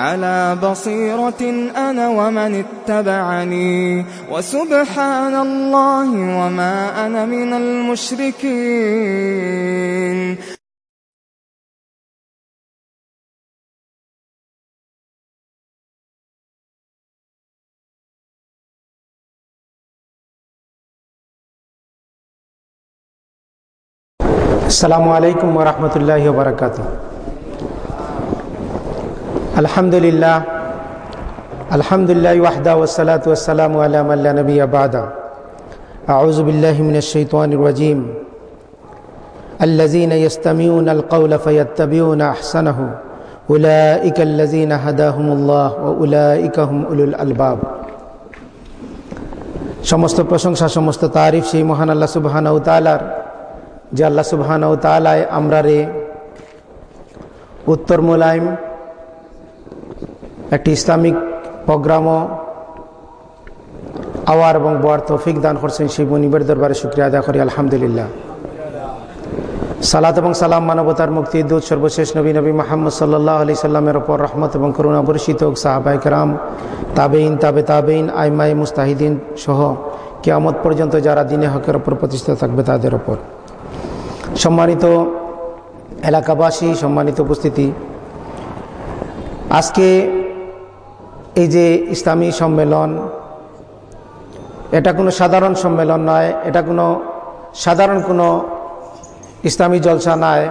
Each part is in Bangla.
على بصيرة أنا ومن اتبعني. وسبحان الله وما أنا من المشركين. السلام عليكم ورحمة الله وبركاته. الحمد لله الحمد لله وحده والصلاة والسلام على من لا نبي بعده أعوذ بالله من الشيطان الرجيم الذين يستمعون القول فيتبعون أحسنه أولئك الذين هداهم الله وأولئك هم أولو الألباب সমস্ত প্রশংসা সমস্ত তারিফ সেই মহান আল্লাহ সুবহানাহু তাআলার যে আল্লাহ সুবহানাহু তাআলায় আমরা রে উত্তর মোলাইম একটি ইসলামিক প্রোগ্রামও আওয়ার এবং বর তৌফিক দান করছেন সেই মনিবের দরবারে শুক্রিয়া আদা করি, আলহামদুলিল্লাহ। সালাত এবং সালাম মানবতার মুক্তি, দূত সর্বশেষ নবী নবী মোহাম্মদ সাল্লাহ আলি সাল্লামের ওপর রহমত এবং করুণা বর্ষিত হোক সাহাবাই কারাম তাবেইন তাবে তাবেইন আইমাই মুস্তাহিদিন সহ কেয়ামত পর্যন্ত যারা দিনে হকের ওপর প্রতিষ্ঠিত থাকবে তাদের ওপর। সম্মানিত এলাকাবাসী, সম্মানিত উপস্থিতি, আজকে এই যে ইসলামী সম্মেলন, এটা কোনো সাধারণ সম্মেলন নয়, এটা কোনো সাধারণ কোনো ইসলামী জলসা নয়।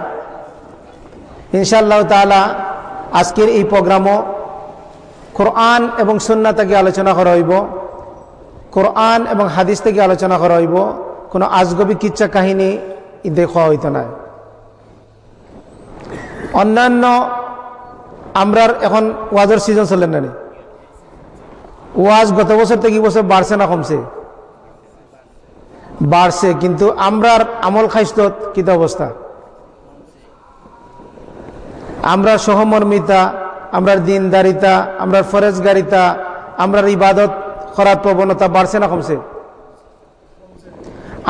ইনশাআল্লাহ তালা আজকের এই প্রোগ্রামও কোরআন এবং সুন্না থেকে আলোচনা করা হইব, কোরআন এবং হাদিস থেকে আলোচনা করা হইব, কোনো আজগবি কিচ্ছা কাহিনী দেখা হইতো না। অন্যান্য আমরার এখন ওয়াজের সিজন চলেন না ওয়াজ গত বছর থেকে বছর বাড়ছে না, কমছে। বাড়ছে, কিন্তু আমরার আমল খাইস্তত কিত অবস্থা? আমরা সহমর্মিতা, আমরার দিনদারিতা, আমরার ফরেজগারিতা, আমরার ইবাদত করার প্রবণতা বাড়ছে না, কমছে?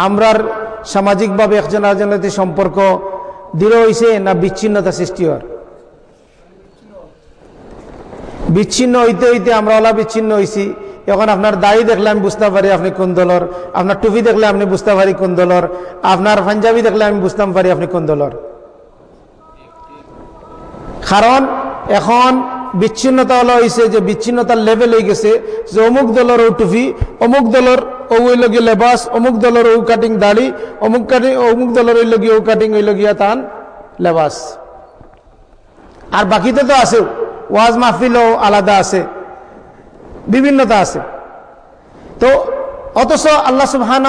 আমরার সামাজিকভাবে একজন আরেকজনের সম্পর্ক দৃঢ় হয়েছে না বিচ্ছিন্নতা সৃষ্টি হওয়ার? বিচ্ছিন্ন হইতে হইতে আমরা ওলা বিচ্ছিন্ন হয়েছি এখন আপনার দাড়ি দেখলে আমি বুঝতে পারি আপনি কোন দলর। আপনার টুপি দেখলে আপনি বুঝতে পারি কোন দলর। আপনার পাঞ্জাবি দেখলে আমি বুঝতাম পারি আপনি কোন দলর। কারণ এখন বিচ্ছিন্নতা হলো হয়েছে যে বিচ্ছিন্নতার লেভেল হয়ে গেছে যে অমুক দলের ও টুপি, অমুক দলের ও ওই লেবাস, অমুক দলের ও কাটিং দাড়ি, অমুক কাটিং অমুক দলের ওই লগিয়ে ও কাটিং ওই লগিয়া তান লেবাস। আর বাকিতে তো আছে ওয়াজ মাহফিলও আলাদা আছে, বিভিন্নতা আছে। তো অথচ আল্লাহ সুবহান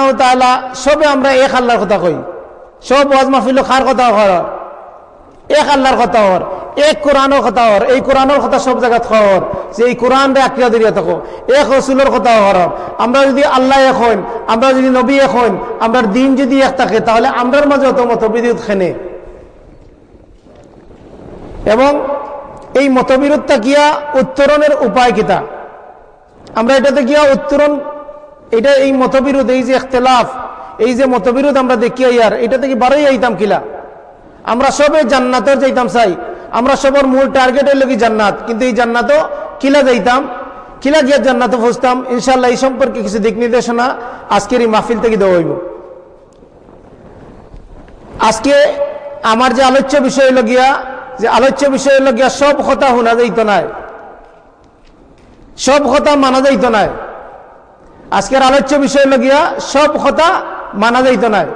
সবে আমরা এক আল্লাহর কথা কই। সব ওয়াজ মাহফিল খার কথা হর? এক আল্লাহর কথা হর, এক কোরআনের কথা হর, এই কোরআনের কথা সব জায়গাত হর, যে এই কোরআন রে আক্রিয়া দিয়ে থাকো, এক রসুলের কথা হর। আমরা যদি আল্লাহ এক হইন, আমরা যদি নবী এক হইন আমরা দিন যদি এক থাকে, তাহলে আমরার মাঝে অত মতবিদ্যুৎ খেনে এবং এই মতবিরোধটা গিয়া উত্তরণের উপায় কিতা? আমরা এটাতে গিয়া উত্তরণ, এটা এই মতবিরোধ, এই যে এখতলাফ, এই যে মতবিরোধ আমরা দেখি ইয়ার, এটা থেকে বারোই আইতাম কিলা? আমরা সবে জান্নাতের যাইতাম চাই, আমরা সবার মূল টার্গেট হইল কি জান্নাত, কিন্তু এই জান্নাতও কিলা যাইতাম, কিলা গিয়া জান্নাতে ফুসতাম ইনশাল্লাহ এই সম্পর্কে কিছু দিক নির্দেশনা আজকের এই মাহফিল থেকে দেওয়া হইব। আজকে আমার যে আলোচ্য বিষয় হইল গিয়া যে আলোচ্য বিষয় হইল গিয়া সব কথা শোনা যাইত নাই। সব কথা মানা যাইত নাই। আজকের আলোচ্য বিষয় হইল গিয়া সব কথা মানা যাইত নাই।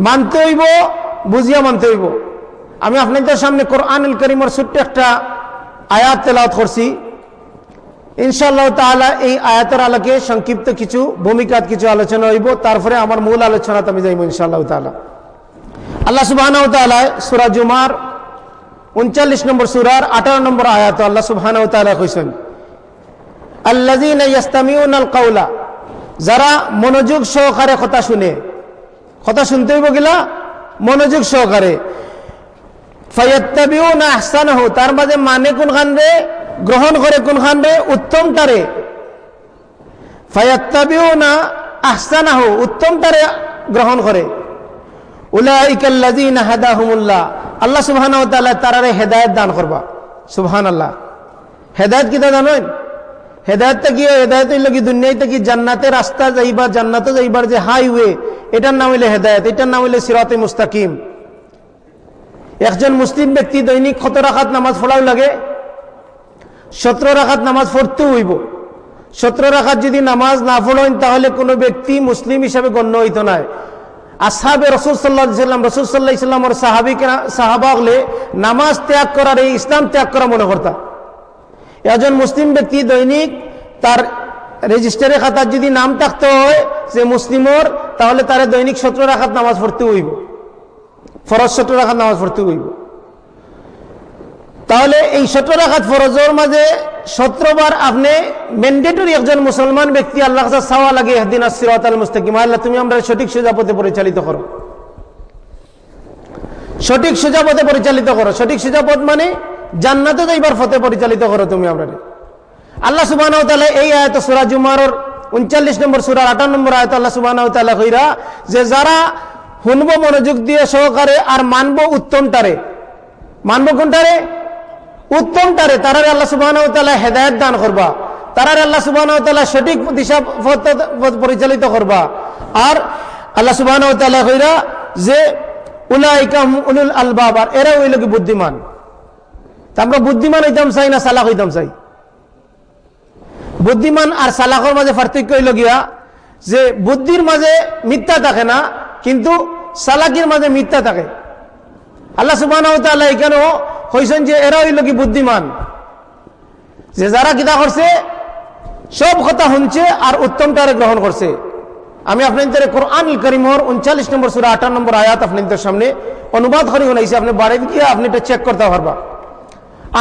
মানতে হইব, বুঝিয়া মানতে হইব। আমি আপনাদের সামনে কোরআনুল করিমর ছোট্ট একটা আয়াত তেলাওয়াত করছি। ইনশাল্লাহ তাআলা এই আয়াতের আলোকে সংক্ষিপ্ত কিছু ভূমিকাত কিছু আলোচনা হইব, তারপরে আমার মূল আলোচনাতে আমি যাইব ইনশাআল্লাহ তাআলা। আল্লাহ তাআলা সূরা জুমার উনচল্লিশ নম্বর সুরার আঠারো নম্বর আয়াত আল্লাহ ইয়াস্তামিউনাল কাওলা যারা মনোযোগ সহকারে কথা শুনে, কথা শুনতে হইব গিলা মনোযোগ সহকারে। না আহসানাহু তার মাঝে মানে কোন খান রে? গ্রহণ করে কোন খান রে? উত্তমটারে ফায়াত্তাবিউ না উত্তম উত্তমটারে গ্রহণ করে। উলাইকাল্লাযীনা হাদাহুমুল্লাহ। আল্লাহ তাআলা তারারে হেদায়েত দান করবা। সুবহানাল্লাহ। হেদায়েত কিটা জানেন? হেদায়তটা কি, হেদায়ত হইল কি দুনিয়াতে কি জান্নাতে রাস্তা যাইবা, জান্নাতে যাইবার যে হাইওয়ে, এটার নাম হইলে হেদায়ত। এটার নাম হইলে সিরাতে মুস্তাকিম। একজন মুসলিম ব্যক্তি দৈনিক কত রাখাত নামাজ পড়াও লাগে? সতেরো রাখাত নামাজ পড়তেও হইব। সতেরো রাখাত যদি নামাজ না পড়েন, তাহলে কোনো ব্যক্তি মুসলিম হিসাবে গণ্য হইত নয় আসাবে রসুল সাল্লাহ সাল্লাম, রসুল সাল্লাহ সাহাবি সাহাবা হলে নামাজ ত্যাগ করার এই ইসলাম ত্যাগ করা মনে করতাম একজন মুসলিম ব্যক্তি দৈনিক তার রেজিস্টারে খাতার যদি নাম থাকতে হয় যে মুসলিমর, তাহলে তারা দৈনিক সতেরো রাখাত নামাজ পড়তে হইব। ফরজ সতেরো রাখাত নামাজ পড়তে হইব। তাহলে এই সতেরো রাখাত ফরজের মাঝে সতেরো বার আপনি ম্যান্ডেটরি একজন মুসলমান ব্যক্তি আল্লাহ চাওয়া লাগে একদিন আসিরাত আল মুস্তাকিম। আল্লাহ, তুমি আমরা সঠিক সোজা পথে পরিচালিত করো। সঠিক সোজা পথে পরিচালিত করো। সঠিক সোজা পথ মানে জান্নাতে যাইবার ফতে পরিচালিত করো তুমি আমরা। আল্লাহ সুবাহ এই আয়ত সুরা জুমারর উনচল্লিশ নম্বর, সুরার আঠান্ন নম্বর আয়ত আল্লাহ সুবাহ কইরা, যে যারা শুনব মনোযোগ দিয়ে সহকারে আর মানব উত্তমটারে, মানব কোনটারে? উত্তমটারে, তারারে আল্লাহ সুবাহ হেদায়ত দান করবা। তারারে আল্লাহ সুবাহ সঠিক দিশা পরিচালিত করবা। আর আল্লাহ সুবাহ কইরা যে, উলাইকা উলুল আলবাব, আর এরা হইল কি বুদ্ধিমান। আমরা বুদ্ধিমান হইতাম চাই না চালাক হইতাম চাই? বুদ্ধিমান আর চালাকর মাঝে পার্থক্য হইল গিয়া যে, বুদ্ধির মাঝে মিথ্যা থাকে না, কিন্তু চালাকির মাঝে মিথ্যা থাকে। আল্লাহ সুবাহ এখানেও হয়েছেন যে এরা হইল কি বুদ্ধিমান। যে যারা কিতা করছে, সব কথা শুনছে আর উত্তমটারে গ্রহণ করছে। আমি আপনাদের কোরআন করিমর উনচাল্লিশ নম্বর সুরা আঠান্ন নম্বর আয়াত আপনাদের সামনে অনুবাদ করি, শুনাইছি। আপনি বাড়িতে গিয়ে আপনি এটা চেক করতে পারবা।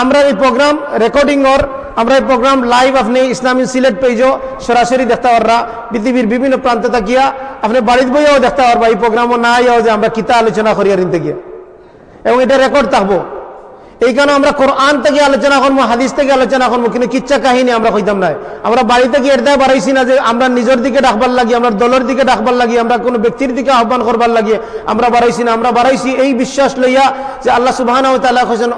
আমরা এই প্রোগ্রাম রেকর্ডিং ওর আমরা এই প্রোগ্রাম লাইভ আপনি ইসলামী সিলেট পেজও সরাসরি দেখতে পাররা পৃথিবীর বিভিন্ন প্রান্তে থাকিয়া আপনি বাড়ির বইয়াও দেখতে পারবা। এই প্রোগ্রামও না যে আমরা কিতা আলোচনা করি আর গিয়া এবং এটা রেকর্ড থাকব। এই কারণে আমরা কোরআন থেকে আলোচনা করব, হাদিস থেকে আলোচনা করব, কিন্তু কিচ্ছা কাহিনী আমরা কইতাম নাই আমরা বাড়ি থেকে এটা বাড়াইছি না যে আমরা নিজের দিকে ডাকবার লাগি, আমরা দলের দিকে ডাকবার লাগি, আমরা কোনো ব্যক্তির দিকে আহ্বান করবার লাগিয়ে আমরা বাড়াইছি না, আমরা বাড়াইছি এই বিশ্বাস লইয়া যে আল্লাহ সুবাহ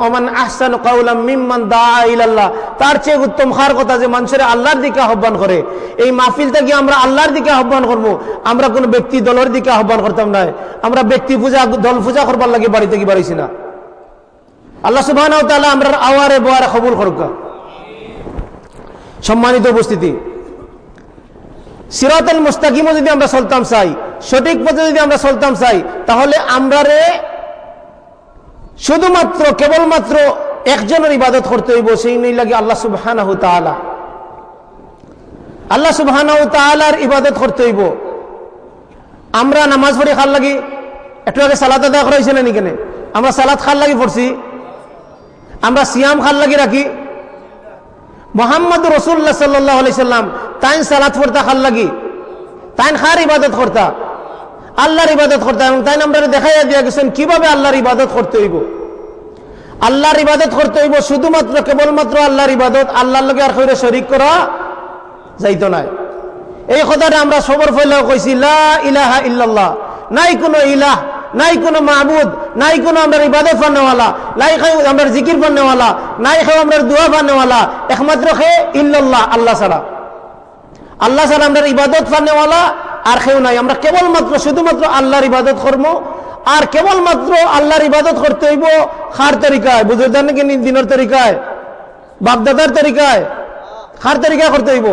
ওমান আহসান কাউলাম মিম্মান দা ইল্লাহ তার চেয়ে উত্তম খার কথা যে মানুষের আল্লাহর দিকে আহ্বান করে। এই মাহফিল থেকে আমরা আল্লাহর দিকে আহ্বান করব, আমরা কোনো ব্যক্তি দলের দিকে আহ্বান করতাম না। আমরা ব্যক্তি পূজা, দল পূজা করবার লাগে বাড়ি থেকে বাড়াইছি না। আল্লাহ সুবাহ আমরা আওয়ারে বোয়ারে কবুল করুক। সম্মানিত উপস্থিতি, সিরাতুল মুস্তাকিমও যদি আমরা চলতাম চাই, সঠিক পথে যদি আমরা চলতাম চাই, তাহলে আমরা রে শুধুমাত্র, কেবলমাত্র একজনের ইবাদত করতে হইব, সেই নেই লাগে আল্লাহ সুবাহ আল্লাহ সুবাহ ইবাদত করতে হইব। আমরা নামাজ পড়ি খাল লাগি, একটু আগে সালাদ আদা করা হয়েছে না কেন? আমরা সালাদ খাল লাগি পড়ছি। আমরা সিয়াম খাল লাগি রাখি। মোহাম্মদ রসুল্লাহ সাল্লাহ সাল্লাম তাইন সালাত পড়তা খাল লাগি, তাইন খার ইবাদত করতা, আল্লাহর ইবাদত করতা, এবং তাই আমরা দেখাইয়া দিয়া গেছেন কীভাবে আল্লাহর ইবাদত করতে হইব। আল্লাহর ইবাদত করতে হইব শুধুমাত্র, কেবলমাত্র আল্লাহর ইবাদত, আল্লাহর লগে আর খৈরে শরিক করা যাইতো নাই এই কথাটা আমরা সবর ফেলেও কইছি ইলাহা ইল্লাল্লাহ, নাই কোনো ইলাহ নাই কোনো মাহবুদ, নাই কোনো আমরা ইবাদত ফান্নেওয়ালা নাই খাই আমরা জিকির ফান্নেওয়ালা নাই খাই আমরা দোয়া ফান্নেওয়ালা একমাত্র খে ইল্লাল্লাহ, আল্লাহ ছাড়া। আল্লাহ ছাড়া আমরা ইবাদত ফান্নেওয়ালা আর কেউ নাই। আমরা কেবলমাত্র, শুধুমাত্র আল্লাহর ইবাদত করব আর কেবলমাত্র আল্লাহর ইবাদত করতে হইব খার তরিকায় বুঝুরদার নাকি দিনের তরিকায়, বাপদাদার তরিকায়, খার তরিকা করতে হইব।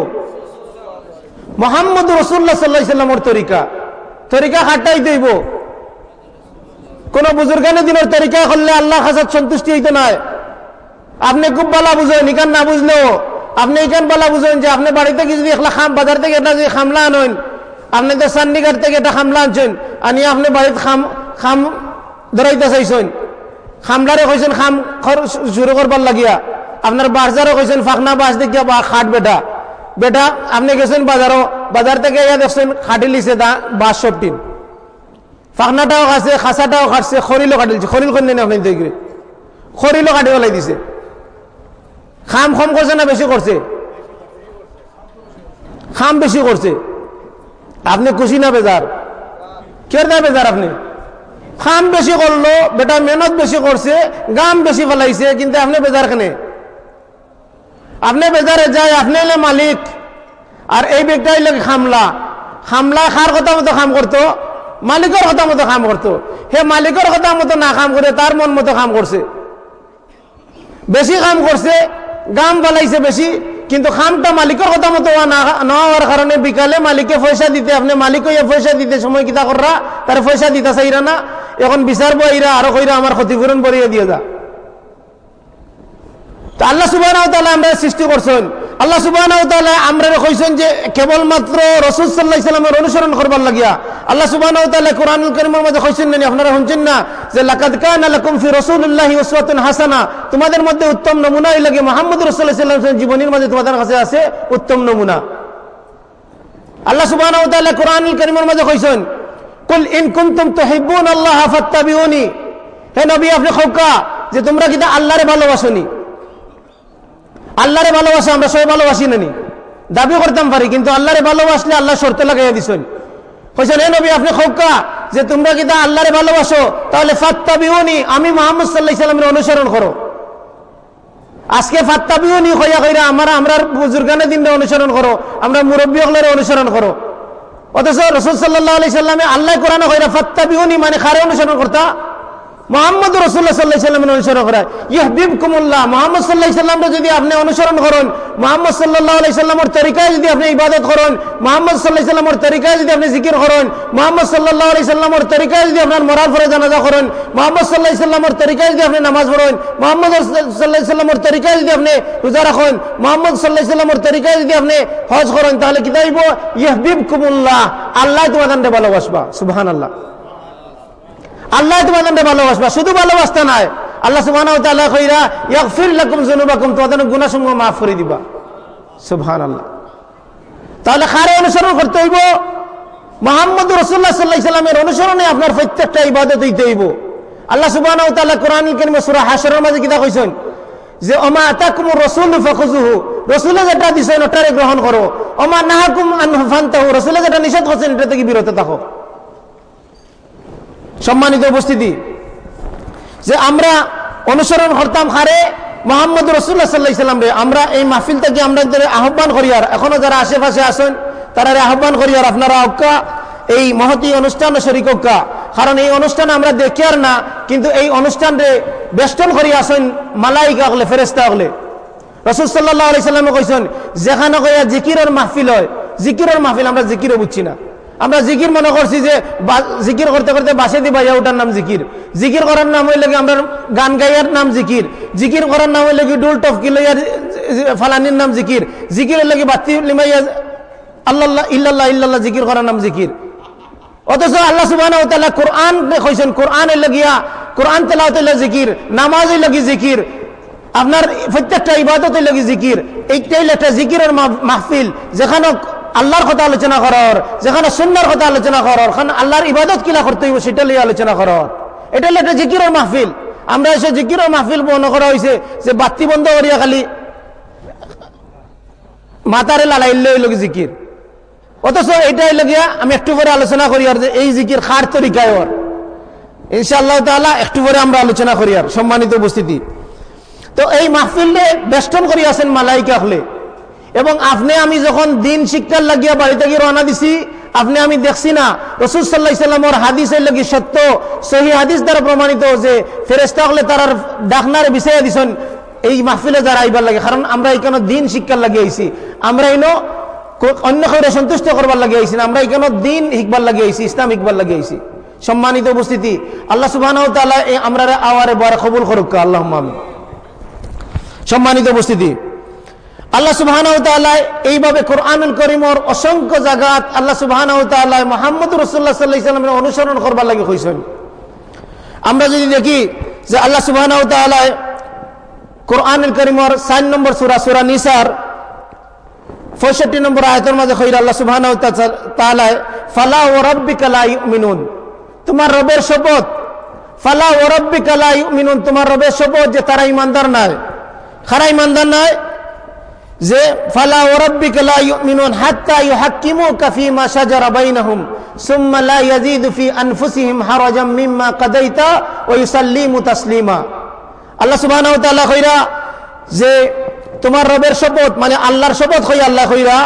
মোহাম্মদ রসুল্লাহ সাল্লাহ সাল্লামর তরিকা। তরিকা খাটাই দইব কোন বুজুর্গানে দিনের তরিকা করলে আল্লাহ হাসাদ সন্তুষ্টি হইতে নয় আপনি খুব বালা বুঝেন ইকান না বুঝলেও। আপনি ইকান বালা বুঝেন যে আপনি বাড়িতে কি যদি একলা খাম বাজার থেকে একটা যদি খামলা আনেন, আপনি তো চান্ডিঘাট থেকে একটা খামলা আনছেন আনি আপনি বাড়িতে খাম খাম ধরাইতে চাইছেন। খামলারে কইছেন, খাম শুরু করবার লাগিয়া। আপনার বাজারও কইছেন, ফাঁকনা বাস দেখিয়া বা খাট বেটা। বেটা, আপনি গেছেন বাজারও, বাজার থেকে ইয়া দেখছেন খাটি লিছে দা বাস সবটিন ফাঁকনাটাও খাচ্ছে খাসাটাও খাটছে খরিলও কাটিলছে খরিল করে নেন আপনি দেখবে খরিলও কাটি পেলাই দিছে। খাম কম করছে না বেশি করছে খাম বেশি করছে আপনি খুশি না বেজার কে না বেজার আপনি? খাম বেশি করল বেটা মেহনত বেশি করছে গাম বেশি ফেলাইছে কিন্তু আপনি বেজার খানে আপনি বেজারে যায়, আপনি হলে মালিক। আর এই ব্যক্তি হইলে খামলা। খামলা খার কথা মতো খাম করতো মালিকের কথা মতো কাম করতো হে মালিকের কথা মতো না কাম করে তার মন মতো কাম করছে বেশি কাম করছে গাম বালাইছে বেশি কিন্তু খামটা মালিকের কথা মতো না হওয়ার কারণে বিকালে মালিককে পয়সা দিতে, আপনি মালিক হইয়া পয়সা দিতে সময় কিতা কররা তার পয়সা দিতে চাইরা না। এখন বিচার বইরা আরও কইরা আমার ক্ষতিপূরণ বরিয়ে দিয়ে। যা তো আল্লাহ সুবাহ আমরা সৃষ্টি করছেন আল্লাহ সুবাহ যে কেবলমাত্র রসুল সাল্লাহ ইসলামের অনুসরণ করবার লাগিয়া আল্লাহ সুবাহ কোরআন করিমের মধ্যে কইছেন আপনারা শুনছেন না যে লাকাদ কান লাকুম ফি হাসানা। তোমাদের মধ্যে উত্তম নমুনা এই লাগে মুহাম্মদ ওয়াসাল্লাম জীবনের মধ্যে তোমাদের কাছে আছে উত্তম নমুনা। আল্লাহ সুবাহ কোরআন করিমের মধ্যে কইছেন, কুল ইন কুনতুম তুহিব্বুন আল্লাহ ফাত্তাবিউনি। হে নবী, আপনি খোকা যে তোমরা কিটা আল্লাহরে ভালোবাসনি। আল্লাহরে ভালোবাসা, আমরা সবাই ভালোবাসি নানি দাবি করতাম পারি, কিন্তু আল্লাহরে ভালোবাসলে আল্লাহ শর্ত লাগাইয়া দিছেন। কইছেন হে নবী, আপনি খোকা যে তোমরা কি আল্লাহরে ভালোবাসো? তাহলে ফাত্তাবিউনি, আমি মোহাম্মদ সাল্লাহ ইসলামের অনুসরণ করো। আজকে ফাত্তাবিউনি হইয়া কইরা আমরা আমরা বুজুর্গানে দিনটা অনুসরণ করো, আমরা মুরব্বী হলের অনুসরণ করো। অথচ রসুল সাল্লাহ আলি সাল্লামে আল্লাহ কোরআন কইরা ফাত্তাবিউনি মানে খারে অনুসরণ করতা? মোহাম্মদ রসুল্লাহ সাল্লাহ সাল্লামের অনুসরণ করা ইহবিব কুমুল্লাহ মোহাম্মদ সাল্লাহ সাল্লামটা যদি আপনি অনুসরণ করেন, মোহাম্মদ সাল্লাহ আলাই সাল্লামর তরিকায় যদি আপনি ইবাদত করেন, মোহাম্মদ সাল্লাহ সাল্লামর তরিকায় যদি আপনি জিকির করেন, মোহাম্মদ সাল্লাহ আলাই সাল্লামর তরিকায় যদি আপনার মরার ফরে জানাজা করেন, মোহাম্মদ সাল্লাহ সাল্লামর তরিকায় যদি আপনি নামাজ পড়েন, মোহাম্মদ সাল্লাহ সাল্লামর তরিকায় যদি আপনি রোজা রাখেন, মোহাম্মদ সাল্লাহ সাল্লামর তরিকায় যদি আপনি হজ করেন, তাহলে কি তাইব ইহবিব কুমুল্লাহ আল্লাহ তোমাদের ভালোবাসবা। সুবহান আল্লাহ আল্লাহ তোমাদের ভালোবাসবা, শুধু ভালোবাসতে নাই। আল্লাহ সুবাহ তোমাদের গুনাহসমূহ মাফ করে দিবা। সুবহানাল্লাহ। তাহলে খারে অনুসরণ করতে হইব। মোহাম্মদ রসুল্লাহ সাল্লাহ সাল্লামের অনুসরণে আপনার প্রত্যেকটা ইবাদত হইতে হইব। আল্লাহ সুবাহ কোরআন সুরা হাসরের মাঝে কিতা কইছেন যে অমা আতাকুম রসুল ফাখুজুহু রসুলে যেটা দিছেন ওটারে গ্রহণ করো। অমা নাহাকুম আন ফান্তাহু রসুলে যেটা নিষেধ করছেন এটা থেকে বিরত থাকো? সম্মানিত উপস্থিতি, যে আমরা অনুসরণ করতাম হারে মোহাম্মদ রসুল্লাহ সাল্লাহ ইসলাম রে আমরা এই মাহফিল থেকে আমরা আহ্বান করি আর এখনও যারা আশেপাশে আসেন তারা আহ্বান করি আর আপনারা অক্কা, এই মহতি অনুষ্ঠান শরিক অক্কা। কারণ এই অনুষ্ঠান আমরা দেখি আর না, কিন্তু এই অনুষ্ঠান রে বেষ্টন করি আসেন মালাইকা হলে ফেরেস্তা হলে। রসুল সাল্লাহ আলি সাল্লামে কইছেন, যেখানে কইয়া জিকিরের মাহফিল হয়, জিকিরের মাহফিল আমরা জিকিরও বুঝছি না। আমরা জিকির মনে করছি যে জিকির করতে করতে বাসে দিবা ওটার নাম জিকির। জিকির করার নাম হইলে কি আমরা গান গাইয়ার নাম জিকির? জিকির করার নাম হইলে কি ডুল টফকি লইয়ার ফালানির নাম জিকির? জিকির হইলে কি বাতি লিমাইয়া আল্লাহ ইল্লাল্লাহ ইল্লাল্লাহ জিকির করার নাম জিকির। অথচ আল্লাহ সুবাহ কোরআন কইছেন কোরআন লাগিয়া কোরআন তেলাওত জিকির, নামাজ লাগি জিকির? আপনার প্রত্যেকটা ইবাদত লাগি জিকির? এইটাই একটা জিকিরের মাহফিল, যেখানে আল্লাহর কথা আলোচনা করার, যেখানে সুন্দর কথা আলোচনা করার, ওখানে আল্লাহর ইবাদত কিলা করতে হইব, সেটা লিয়ে আলোচনা করার। এটা হলো একটা জিকিরের মাহফিল। আমরা এসে জিকিরের মাহফিল বন্ধ করা হয়েছে যে বাতি বন্ধ করিয়া খালি মাতারে লালাইলে হইল জিকির। অথচ এইটাই লগিয়া আমি একটু পরে আলোচনা করি আর যে এই জিকির খার তরিকায় ওর। ইনশাআল্লাহ তাআলা একটু পরে আমরা আলোচনা করি আর সম্মানিত উপস্থিতি। তো এই মাহফিলে বেষ্টন করি আছেন মালাইকা হলে। এবং আপনি আমি যখন দিন শিক্ষার লাগিয়া বাড়ি থেকে রওনা দিছি, আপনি আমি দেখছি না। রসুল সাল্লাহ ইসলামর হাদিসের লাগি সত্য, সহি হাদিস দ্বারা প্রমাণিত যে ফেরেস্তা হলে তার ডাকনারে বিষয়ে দিছেন এই মাহফিলে যারা আইবার লাগে। কারণ আমরা এখানে দিন শিক্ষার লাগিয়ে আইছি। আমরা এনো অন্য কেউ সন্তুষ্ট করবার লাগে আইছি না। আমরা এখানে দিন শিখবার লাগে আইছি, ইসলাম শিখবার লাগে আইছি। সম্মানিত উপস্থিতি, আল্লাহ সুবাহ আমরা আওয়ারে বয়ার কবুল করুক আল্লাহ সম্মানিত উপস্থিতি আল্লাহ সুবাহ এইভাবে কোরআনুল করিমর অসংখ্য জায়গাত আল্লাহ সুবাহ মোহাম্মদ রসুল্লাহ সাল্লাহ ইসলামের অনুসরণ করবার লাগে হয়েছেন আমরা যদি দেখি যে আল্লাহ সুবাহ কোরআনুল করিমর সাইন নম্বর সুরা সুরা নিসার, পঁয়ষট্টি নম্বর আয়তের মাঝে খৈর আল্লাহ সুবাহ ফালা ও রব্বি কালাই মিনুন তোমার রবের শপথ, ফালা ও রব্বি কালাই মিনুন তোমার রবের শপথ যে তারা ইমানদার নয়। খারা ইমানদার নয় যে, ফালা ও রব্বি কালাই মিনুন হাত্তা ইউহাক্কিমু কাফি মা শাজারা বাইনাহুম, সুম্মা লা ইয়াজিদু ফি আনফুসিহিম হারাজাম মিম্মা কাদাইতা ওয়া ইউসাল্লিমু তাসলিমা। আল্লাহ সুবহানাহু ওয়া তাআলা কইরা, যে তোমার রবের শপথ মানে আল্লাহর শপথ হই আল্লাহ কইরা,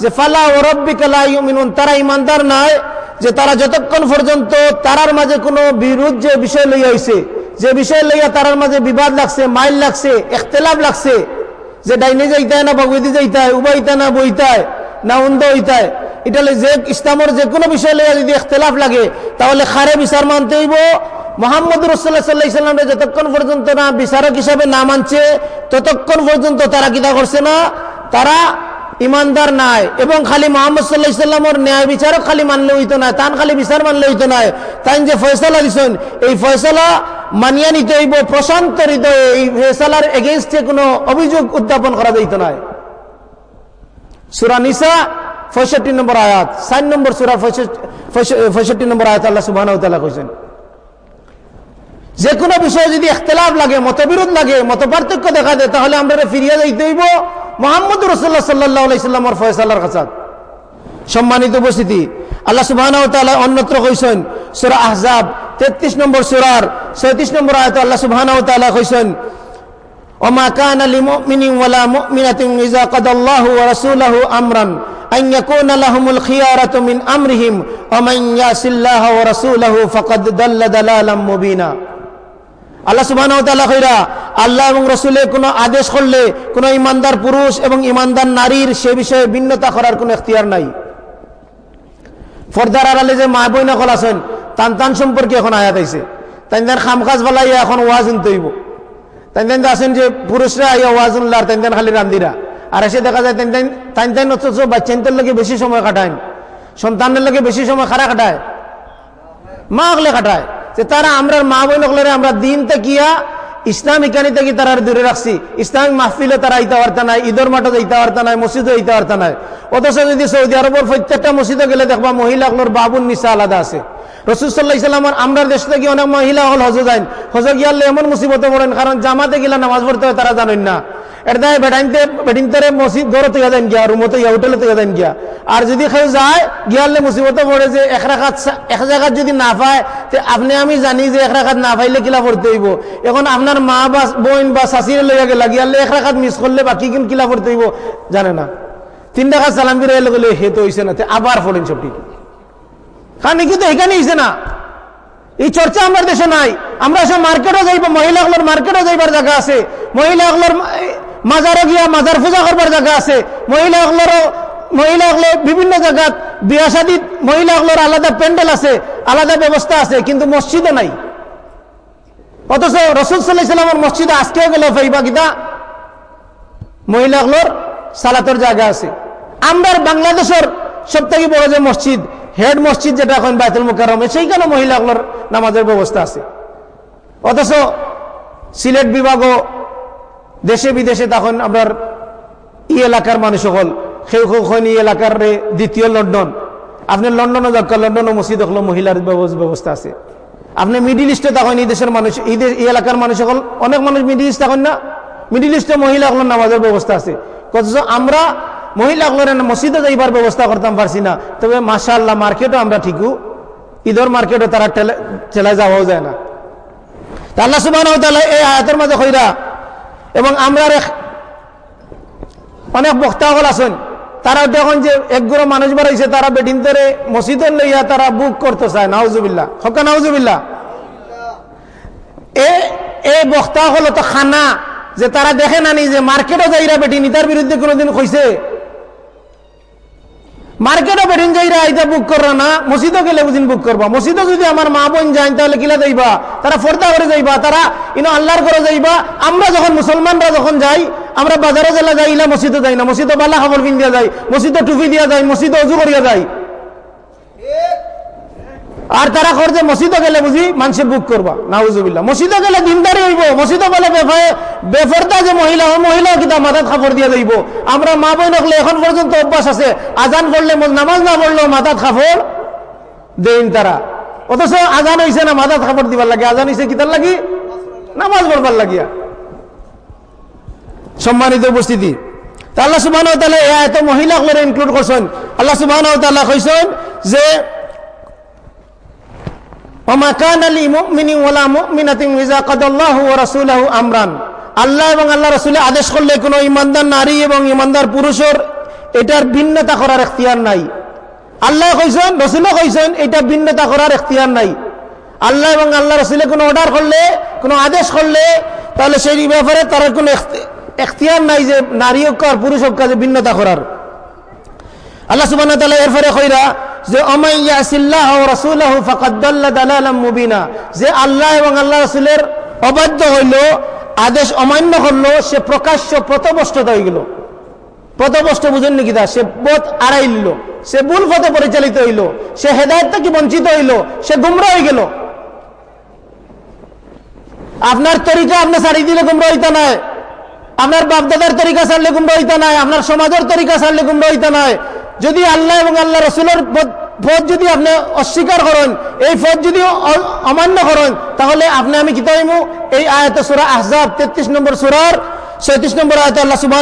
যে, ফালা ও রব্বিকা লা ইউমিনুন, তারা ইমানদার নয় যে তারা যতক্ষণ পর্যন্ত তারার মাঝে কোনো বিরোধ যে বিষয় লইয়া হইছে, যে বিষয় লইয়া তারার মাঝে বিবাদ লাগছে, মাইল লাগছে, এখতেলাফ লাগছে যে ডাইনে যাইতায় না ভগবতী যাইতায়, উবাইতা না বইতায়, না উন্দ হইতায়, এটা যে ইসলামের যে কোনো বিষয় লেগে যদি এখতেলাফ লাগে, তাহলে খারে বিচার মানতে হইব। মোহাম্মদ রসুল্লাহ সাল্লাহ যতক্ষণ পর্যন্ত না বিচারক হিসাবে না মানছে, ততক্ষণ পর্যন্ত তারা কিতা করছে না? তারা ইমানদার নাই এবং খালি মোহাম্মদ সাল্লাহ ইসলামর ন্যায় বিচারক খালি মানলে হইতো না, তান খালি বিচার মানলে হইতো না। তাই যে ফয়সলা দিছেন, এই ফয়সলা মানিয়া নিতে হইব, প্রশান্ত হৃদয়ে এই ফয়সলার এগেনস্টে কোনো অভিযোগ উত্থাপন করা যাইত না সুরা নিসা, পঁয়ষট্টি নম্বর আয়াত সাইন নম্বর সুরা, পঁয়ষট্টি নম্বর আয়াত আল্লাহ সুবাহ কইছেন। যে কোনো বিষয়ে যদি এখতলাফ লাগে মতবিরোধ লাগে মত পার্থক্য দেখা দেয় তাহলে আমরা ফিরিয়ে যাইতে হইব মোহাম্মদ রসুল্লাহ সাল্লাহ ইসলামর ফয়সালার কাছাত সম্মানিত উপস্থিতি আল্লাহ সুবাহ অন্যত্র কইছেন সুরা আহজাব তেত্রিশ নম্বর সুরার ছয়ত্রিশ নম্বর আয়ত আল্লাহ সুবাহ কইছেন وما كان لمؤمن ولا مؤمنة إذا قضى الله ورسوله أمرا أن يكون لهم الخيارة من أمرهم ومن يعص الله ورسوله فقد ضل ضلالا مبينا আল্লাহ সুবাহ আল্লাহ এবং রসুলের কোনো আদেশ করলে কোনো ইমানদার পুরুষ এবং ইমানদার নারীর সে বিষয়ে ভিন্নতা করার কোনো এখতিয়ার নাই। ফর্দার আড়ালে যে মা বই নকল আছেন, তান তান সম্পর্কে এখন আয়াত আইছে। তাই তার খামখাজ বলাই এখন ওয়াজ তৈব তাই তাই আছেন যে পুরুষরা আইয়া ওয়াজ উল্লার তাই তান খালি রান্দিরা। আর এসে দেখা যায় তাই তাই তাই অথচ বাচ্চাদের লোকে বেশি সময় কাটায়। সন্তানের লোকে বেশি সময় খারা কাটায়। মা আগলে কাটায়। যে তারা আমরা মা বোন আমরা দিন কিয়া ইসলাম ইকানি থেকে তারা দূরে রাখছি। ইসলামিক মাহফিলে তারা আইতে পারতা নাই, ঈদর মাঠে যাইতে পারতা নাই, মসজিদে যাইতে পারতা নাই। অথচ যদি সৌদি আরবের প্রত্যেকটা মসজিদে গেলে দেখবা মহিলাগুলোর বাবুন নিশা আলাদা আছে। রসুল্লাহ ইসলাম আমরা দেশ থেকে অনেক মহিলা হল হজ যাইন। হজ গিয়ালে এমন মুসিবতে পড়েন, কারণ জামাতে গিলা নামাজ পড়তে হয়, তারা জানেন না। এটা বেটাইনতে বেটিনতে মসজিদ ঘর থেকে যান গিয়া রুমতে গিয়া হোটেলে থেকে যান গিয়া। আর যদি কেউ যায়, গিয়ালে মুসিবতে পড়ে যে এক রাখাত এক জায়গাত যদি না পায়, তে আপনি আমি জানি যে এক রাখাত না পাইলে কিলা পড়তে হইব। এখন আপনার মা বা বোন বা শাশিরে লইয়া গেলা, গিয়ালে এক রাখাত মিস করলে বাকি কিন কিলা পড়তে হইব, জানে না। তিন টাকা সালাম ফিরে এলে গেলে হে তো হইছে না আবার ফলেন সবটি। কারণ কিন্তু এখানে হইছে না। এই চর্চা আমার দেশে নাই। আমরা সব মার্কেটও যাইব, মহিলাগুলোর মার্কেটও যাইবার জায়গা আছে। মহিলাগুলোর মাজারও গিয়া মাজার পূজা করবার জায়গা আছে। মহিলাগুলোরও, মহিলাগুলো বিভিন্ন জায়গাত বিয়া শাদিত মহিলাগুলোর আলাদা প্যান্ডেল আছে, আলাদা ব্যবস্থা আছে, কিন্তু মসজিদে নাই। অথচ রসুল সাল্লাহ সাল্লামের মসজিদে আজকেও গেল ফাইবা গীতা মহিলাগুলোর সালাতের জায়গা আছে। আমরা বাংলাদেশের সব থেকে বড় যে মসজিদ, হেড মসজিদ যেটা এখন বাইতুল মুকারমে সেইখানে মহিলাগুলোর নামাজের ব্যবস্থা আছে। অথচ সিলেট বিভাগও দেশে বিদেশে তখন আপনার ই এলাকার মানুষ সকল। সেও ই এলাকার দ্বিতীয় লন্ডন। আপনি লন্ডনও যাক, লন্ডনও মসজিদ হলো মহিলার ব্যবস্থা আছে। আপনি মিডিল ইস্টে তখন এই দেশের মানুষ এই দেশ এলাকার মানুষ সকল অনেক মানুষ মিডিল ইস্ট তখন না? মিডিল ইস্টে মহিলা মহিলাগুলোর নামাজের ব্যবস্থা আছে। অথচ আমরা মহিলা মহিলাগুলোর মসজিদে যাইবার ব্যবস্থা করতাম পারছি না। তবে মাসা আল্লাহ মার্কেটও আমরা ঠিকও। ঈদর মার্কেটও তারা ঠেলে যাওয়াও যায় না। আল্লাহ সুবাহ এই আয়াতের মাঝে কইরা এবং আমরা অনেক বক্তাসকল আছেন। তারা দেখুন যে একগুলো মানুষ বাড়াইছে তারা বেটিন ধরে মসজিদের লইয়া তারা বুক করতে চায় নাউজুবিল্লা হকা নাউজুবিল্লা এ এই বক্তা হলো তো খানা, যে তারা দেখে নানি যে মার্কেটও যাইরা বেটিন নিতার বিরুদ্ধে কোনোদিন কইছে মার্কেটও বেটিন যাইরা আইতা বুক করো না মসজিদও গেলে বুঝিন বুক করবা। মসজিদও যদি আমার মা বোন যায়, তাহলে কিলা যাইবা? তারা ফর্দা করে যাইবা, তারা ইনো আল্লাহর করে যাইবা। আমরা যখন মুসলমানরা যখন যাই, আমরা বাজারে জেলা যাই ইলা মসজিদে যাই না। মসজিদে বালা খবর পিন দিয়া যাই, মসজিদে টুপি দিয়া যাই, মসজিদে উজু করিয়া যাই। আর তারা করছে মসজিদে গেলে বুঝি মানুষে বুক করবা। নাউজুবিল্লাহ। মসজিদে গেলে দিনদারি হইব। মসজিদে বলে বেফরদা যে মহিলা, ও মহিলা কিতা মাথাত খাপড় দিয়ে যাইব। আমরা মা বোন হলে এখন পর্যন্ত অভ্যাস আছে। আজান পড়লে নামাজ না পড়লেও মাথাত খাপড় দেন তারা। অথচ আজান হইছে না মাথাত খাপড় দিবার লাগে। আজান হইছে কিতার লাগি? নামাজ পড়বার লাগিয়া। সম্মানিত উপস্থিতি। আল্লাহ সুবাহ এত মহিলাগুলো ইনক্লুড করছেন। আল্লাহ সুবাহ কইছেন যে ওমা কান আলী মুমিনি ওলা মুমিনাতিন ইজা কাদাল্লাহু ওয়া রাসূলুহু আমরান আল্লাহ এবং আল্লাহ রাসূলের আদেশ করলে কোনো ইমানদার নারী এবং ইমানদার পুরুষের এটার ভিন্নতা করার এখতিয়ার নাই। আল্লাহ কইছেন, রসুলও কইছেন, এটা ভিন্নতা করার এখতিয়ার নাই। আল্লাহ এবং আল্লাহ রসুলে কোনো অর্ডার করলে, কোনো আদেশ করলে, তাহলে সেই ব্যাপারে তার কোনো এখতিয়ার নাই যে নারী হোক আর পুরুষ হোক, কাজে ভিন্নতা করার। আল্লাহ সুবাহ এরপরে কইরা যে মুবিনা। যে আল্লাহ এবং আল্লাহ রাসূলের অবাধ্য হইল, আদেশ অমান্য করল, সে প্রকাশ্য পথভ্রষ্টতা হয়ে গেল। পথভ্রষ্ট বুঝেন নাকি তা সে পথ আড়াই নিল সে ভুল পথে পরিচালিত হইল। সে হেদায়ত থেকে বঞ্চিত হইল। সে গুমরা হয়ে গেল। আপনার তরিকা আপনি ছাড়ি দিলে গুমরা হইতে নয় আপনার বাপদাদার তরিকা ছাড়লে গুমরা হইতে নয় আপনার সমাজের তরিকা ছাড়লে গুমরা হইতে নয় যদি আল্লাহ এবং আল্লাহ রসুলের পথ যদি আপনি অস্বীকার করেন, এই পথ যদি অমান্য করেন, তাহলে আপনি আমি কি তাইমু এই আয়ত সুরা আহজাব, তেত্রিশ নম্বর সুরার সৈত্রিশ নম্বর আয়ত আল্লাহ সুবাহ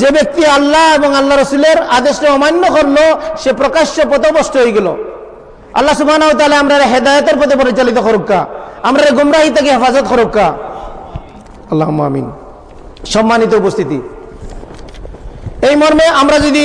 যে ব্যক্তি আল্লাহ এবং আল্লাহ রসুলের আদেশটা অমান্য করল, সে প্রকাশ্য পথভ্রষ্ট হয়ে গেল। আল্লাহ সুবাহ আমরা হেদায়তের পথে পরিচালিত করুকা আমরা গুমরাহি থেকে হেফাজত করুকা আল্লাহ আমিন। সম্মানিত উপস্থিতি। এই মর্মে আমরা যদি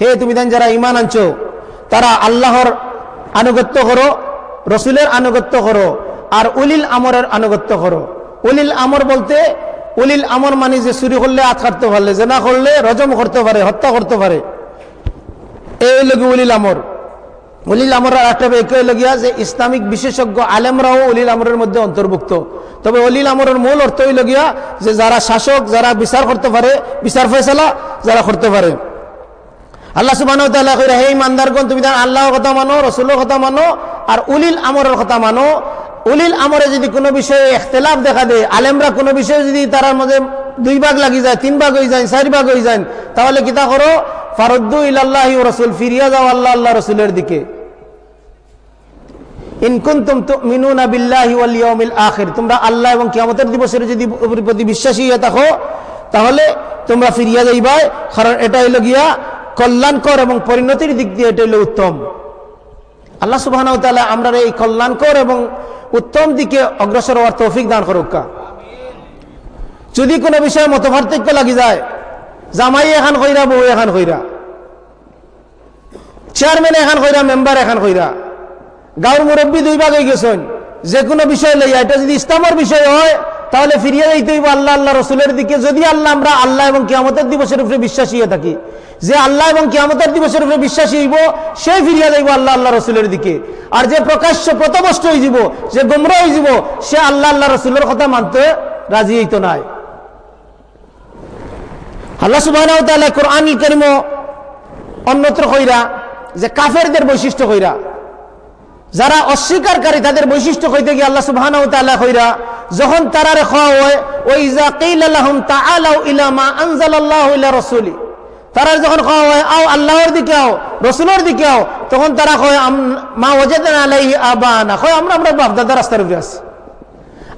হে তুমি দেন যারা ইমান আনছো, তারা আল্লাহর আনুগত্য করো, রসুলের আনুগত্য করো, আর উলিল আমরের আনুগত্য করো। উলিল আমর বলতে, উলিল আমর মানে যে চুরি করলে আত কাটতে পারলে, জেনা করলে রজম করতে পারে, হত্যা করতে পারে। এই লগে উলিল আমর। উলিল আমর একটা একই লগিয়া যে ইসলামিক বিশেষজ্ঞ আলেমরাও উলিল আমরের মধ্যে অন্তর্ভুক্ত। তবে অলিল আমরের মূল অর্থ হইল গিয়া যে যারা শাসক, যারা বিচার করতে পারে, বিচার ফেসলা যারা করতে পারে। আল্লাহ সুবাহ হে ইমানদারগণ, তুমি আল্লাহর কথা মানো, রসুলের কথা মানো, আর উলিল আমরের কথা মানো। উলিল আমরে যদি কোনো বিষয়ে এখতলাফ দেখা দেয়, আলেমরা কোনো বিষয়ে যদি তার মধ্যে দুই ভাগ লাগি যায়, তিন ভাগ হয়ে যায়, চার ভাগ হয়ে যায়, তাহলে কিতা করো? ফারদ্দু ইল্লাহ রসুল, ফিরিয়া যাও আল্লাহ আল্লাহ রসুলের দিকে। তোমরা আল্লাহ এবং যদি বিশ্বাসী হয়ে থাকো, তাহলে তোমরা ফিরিয়া যাইবা কারণ এটা হইল গিয়া কল্যাণকর এবং পরিণতির দিক দিয়ে এটা হলো উত্তম। আল্লাহ সুবাহ আমরা এই কল্যাণকর এবং উত্তম দিকে অগ্রসর হওয়ার তৌফিক দান করুকা যদি কোনো বিষয়ে মতপার্থক্য লাগি যায়, জামাই এখান কইরা বউ এখান কইরা চেয়ারম্যান এখান কইরা মেম্বার এখান কইরা গাঁর মুরব্বী দুই ভাগ হয়ে গেছেন, যে কোনো বিষয় লইয়া, এটা যদি ইসলামের বিষয় হয় তাহলে ফিরিয়ে দিতে হইব আল্লাহ আল্লাহ রসুলের দিকে। যদি আল্লাহ, আমরা আল্লাহ এবং কিয়ামতের দিবসের উপরে বিশ্বাসী হয়ে থাকি, যে আল্লাহ এবং কিয়ামতের দিবসের উপরে বিশ্বাসী হইব, সে ফিরিয়া যাইব আল্লাহ আল্লাহ রসুলের দিকে। আর যে প্রকাশ্য প্রতবষ্ট হয়ে যাব, যে গুমরা হয়ে যাব, সে আল্লাহ আল্লাহ রসুলের কথা মানতে রাজি হইতো নাই। আল্লাহ সুবাহ কোরআন করিম অন্যত্র কইরা, যে কাফেরদের বৈশিষ্ট্য কইরা, যারা অস্বীকারী তাদের বৈশিষ্ট্য হইতে গিয়ে আল্লাহ সুবাহ কইরা যখন তারা খাওয়া হয় ওই আল্লাহম তাআলাউ ইলা মা আনজালাল্লাহু ইলা রাসূলি। তারা যখন খাওয়া হয়, আও আল্লাহর দিকে আও, রসুলের দিকে আও, তখন তারা কয় মা ওয়াজাদানা আলাইহি আবানা। কয়, আমরা আমরা বাপ দাদা রাস্তার উপরে আছি।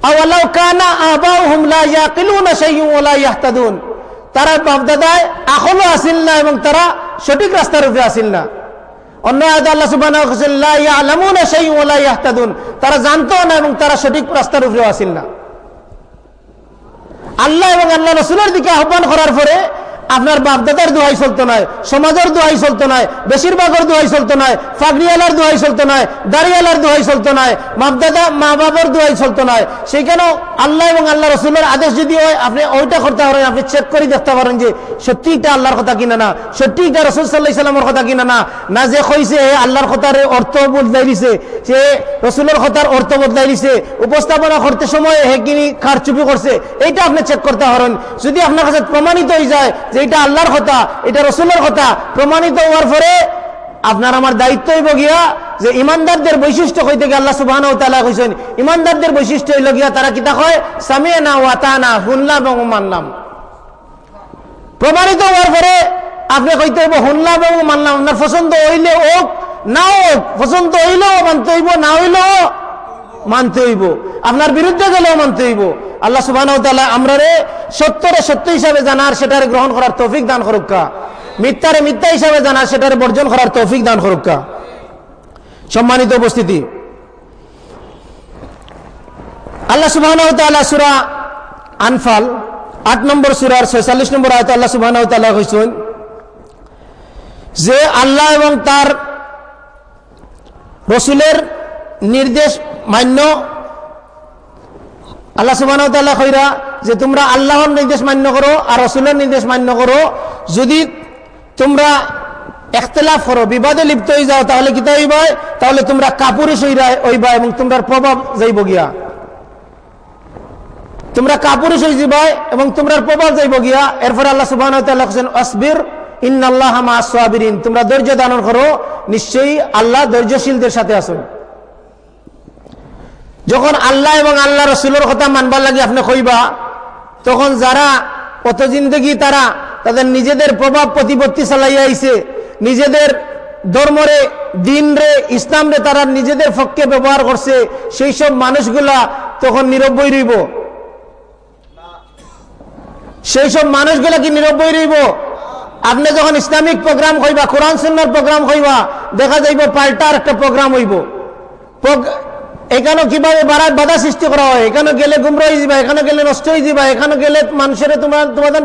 আও আল্লাহ কানা আবাউহুম লা ইয়াকিলুনা শাইয়ুন ওয়া লা ইয়াহতাদুন। তারা বাপ দাদায় এখনও আসিল না এবং তারা সঠিক রাস্তার উপরে আসিল না। অন্য আল্লাহ তারা জানতো না এবং তারা সঠিক রাস্তার উপরে আসেন না। আল্লাহ এবং আল্লাহ রসুলের দিকে আহ্বান করার পরে আপনার বাপদাদার দোহাই চলতো নয় সমাজের দোহাই চলতো নয় বেশিরভাগের দোহাই চলতো নয় ফাগরিয়ালার দোহাই চলতো নয় দাঁড়িয়ালার দোহাই চলতো নয় বাপদাদা মা বাবার দোহাই চলতো নয় সেইখানেও আল্লাহ এবং আল্লাহ রসুলের আদেশ যদি হয়, আপনি ওইটা করতে পারেন, আপনি চেক করে দেখতে পারেন যে সত্যি এটা আল্লাহর কথা কিনা না সত্যি এটা রসুল সাল্লাহ ইসলামের কথা কিনা না। না যে কইছে আল্লাহর কথার অর্থ বদলাই দিছে, যে রসুলের কথার অর্থ বদলাই দিছে, উপস্থাপনা করতে সময় হে কিনি কারচুপি করছে, এইটা আপনি চেক করতে পারেন। যদি আপনার কাছে প্রমাণিত হয়ে যায় যে এটা আল্লাহর কথা, এটা রসুলের কথা, প্রমাণিত হওয়ার পরে আপনার আমার দায়িত্ব হইব গিয়া যে ইমানদারদের বৈশিষ্ট্য হইতে গিয়ে আল্লাহ সুবাহ কইছেন, ইমানদারদের বৈশিষ্ট্য হইল গিয়া তারা কিতা কয়? সামিয়ে না ওয়াতা না শুনলাম এবং মানলাম। প্রমাণিত হওয়ার পরে আপনি কইতে হইব শুনলাম এবং মানলাম, আপনার পছন্দ হইলে হোক, না হোক, পছন্দ হইলেও মানতে হইব, না হইলেও মানতে হইব। আপনার বিরুদ্ধে গেলেও মানতে হইব। আল্লাহ সুবাহ আমরা রে সত্যরে সত্য হিসাবে জানার, সেটারে গ্রহণ করার তৌফিক দান করুকা মিথ্যারে মিথ্যা হিসাবে জানার, সেটারে বর্জন করার তৌফিক দান করুকা সম্মানিত উপস্থিতি। আল্লাহ সুবাহ সুরা আনফাল, আট নম্বর সুরার ছয়চল্লিশ নম্বর আয়ত আল্লাহ সুবাহ যে আল্লাহ এবং তার রসুলের নির্দেশ, মান্য। আল্লাহ সুবাহ যে তোমরা আল্লাহর নির্দেশ মান্য করো আর রসুলের নির্দেশ মান্য করো। যদি তোমরা একতলাফ করো, বিবাদে লিপ্ত হয়ে যাও, তাহলে কি হইবা? তাহলে তোমরা কাপুরুষ হইবা এবং তোমরা প্রভাব যাইব গিয়া। তোমরা কাপুরুষ হয়ে যাবা এবং তোমরা প্রভাব যাইব গিয়া। এরপরে আল্লাহ সুবাহ আসবির ইন্নাল্লাহ মা তোমরা ধৈর্য দান করো, নিশ্চয়ই আল্লাহ ধৈর্যশীলদের সাথে আসুন যখন আল্লাহ এবং আল্লাহ রসুলের কথা মানবার লাগে আপনি কইবা, তখন যারা কত জিন্দগি তারা তাদের নিজেদের প্রভাব প্রতিপত্তি চালাইয়া আইছে, নিজেদের ধর্মরে দিন রে ইসলাম রে তারা নিজেদের পক্ষে ব্যবহার করছে, সেই সব মানুষগুলা তখন নিরব্বই রইব। সেই সব মানুষগুলা কি নিরব্বই রইব? আপনি যখন ইসলামিক প্রোগ্রাম হইবা কোরআন সুন্নার প্রোগ্রাম হইবা দেখা যাইব পাল্টার একটা প্রোগ্রাম হইব। এখানে কীভাবে বাড়ার বাধা সৃষ্টি করা হয়? এখানে গেলে গুমরা হয়ে যাবা এখানে গেলে নষ্ট হয়ে যাবা এখানে গেলে মানুষের তোমার, তোমাদের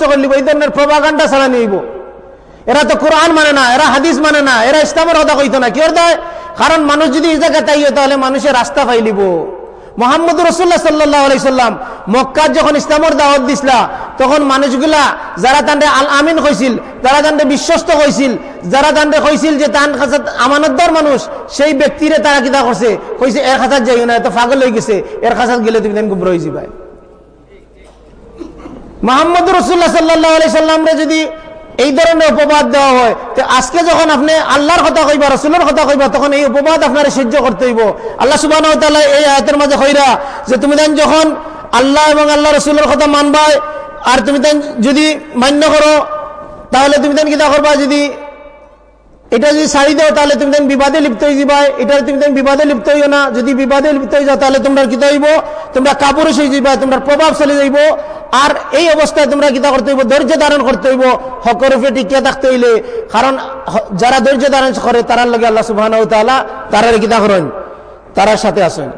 করে নিব, এই ধরনের প্রভাকাণ্ডা ছাড়া নিব। এরা তো কোরআন মানে না, এরা হাদিস মানে না, এরা ইসলামের কথা কইতো না, কি কারণ মানুষ যদি এই জায়গায় তাই তাহলে মানুষের রাস্তা পাইলিব মোহাম্মদ রসুল্লাহ সাল্লাহ আলাইসাল্লাম মক্কার যখন ইসলামর দাওয়াত দিসলা, তখন মানুষগুলা যারা তান্ডে আল আমিন কইছিল যারা তান্ডে বিশ্বস্ত কইছিল যারা তান্ডে কইছিল যে তান খাসাত আমানতদার মানুষ, সেই ব্যক্তিরে তারা কিতা করছে? কইছে, এর খাসাত যাইও না এত পাগল হয়ে গেছে, এর খাসাত গেলে তুমি দেন গুবর হয়ে যাবে মোহাম্মদ রসুল্লাহ সাল্লাহ আলাইসাল্লাম রে যদি এই ধরনের উপবাদ দেওয়া হয়। তো আজকে যখন আপনি আল্লাহর কথা কইবা, রসুলের কথা কইবা, তখন এই উপবাদ আপনার সহ্য করতে হইব। আল্লাহ সুবাহ এই আয়তের মাঝে কইরা যে তুমি দেন যখন আল্লাহ এবং আল্লাহ রসুলের কথা মানবায় আর তুমি দেন যদি মান্য করো, তাহলে তুমি দেন কিতা করবা? যদি এটা যদি ছাড়ি দাও, তাহলে তুমি দেন বিবাদে লিপ্ত হয়ে যাবা। এটা তুমি দেন বিবাদে লিপ্ত হইও না, যদি বিবাদে লিপ্ত হয়ে যাও, তাহলে তোমরা কিতা হইব তোমরা কাপুরুষ হয়ে যাবা তোমরা প্রভাব চলে যাইব আর এই অবস্থায় তোমরা কিতা করতে হইব? ধৈর্য ধারণ করতে হইব। হকর উপরে টিকিয়ে থাকতে হইলে, কারণ যারা ধৈর্য ধারণ করে, তারার লগে আল্লাহ সুবাহ তারা কিতা করেন? তারার সাথে আসেন।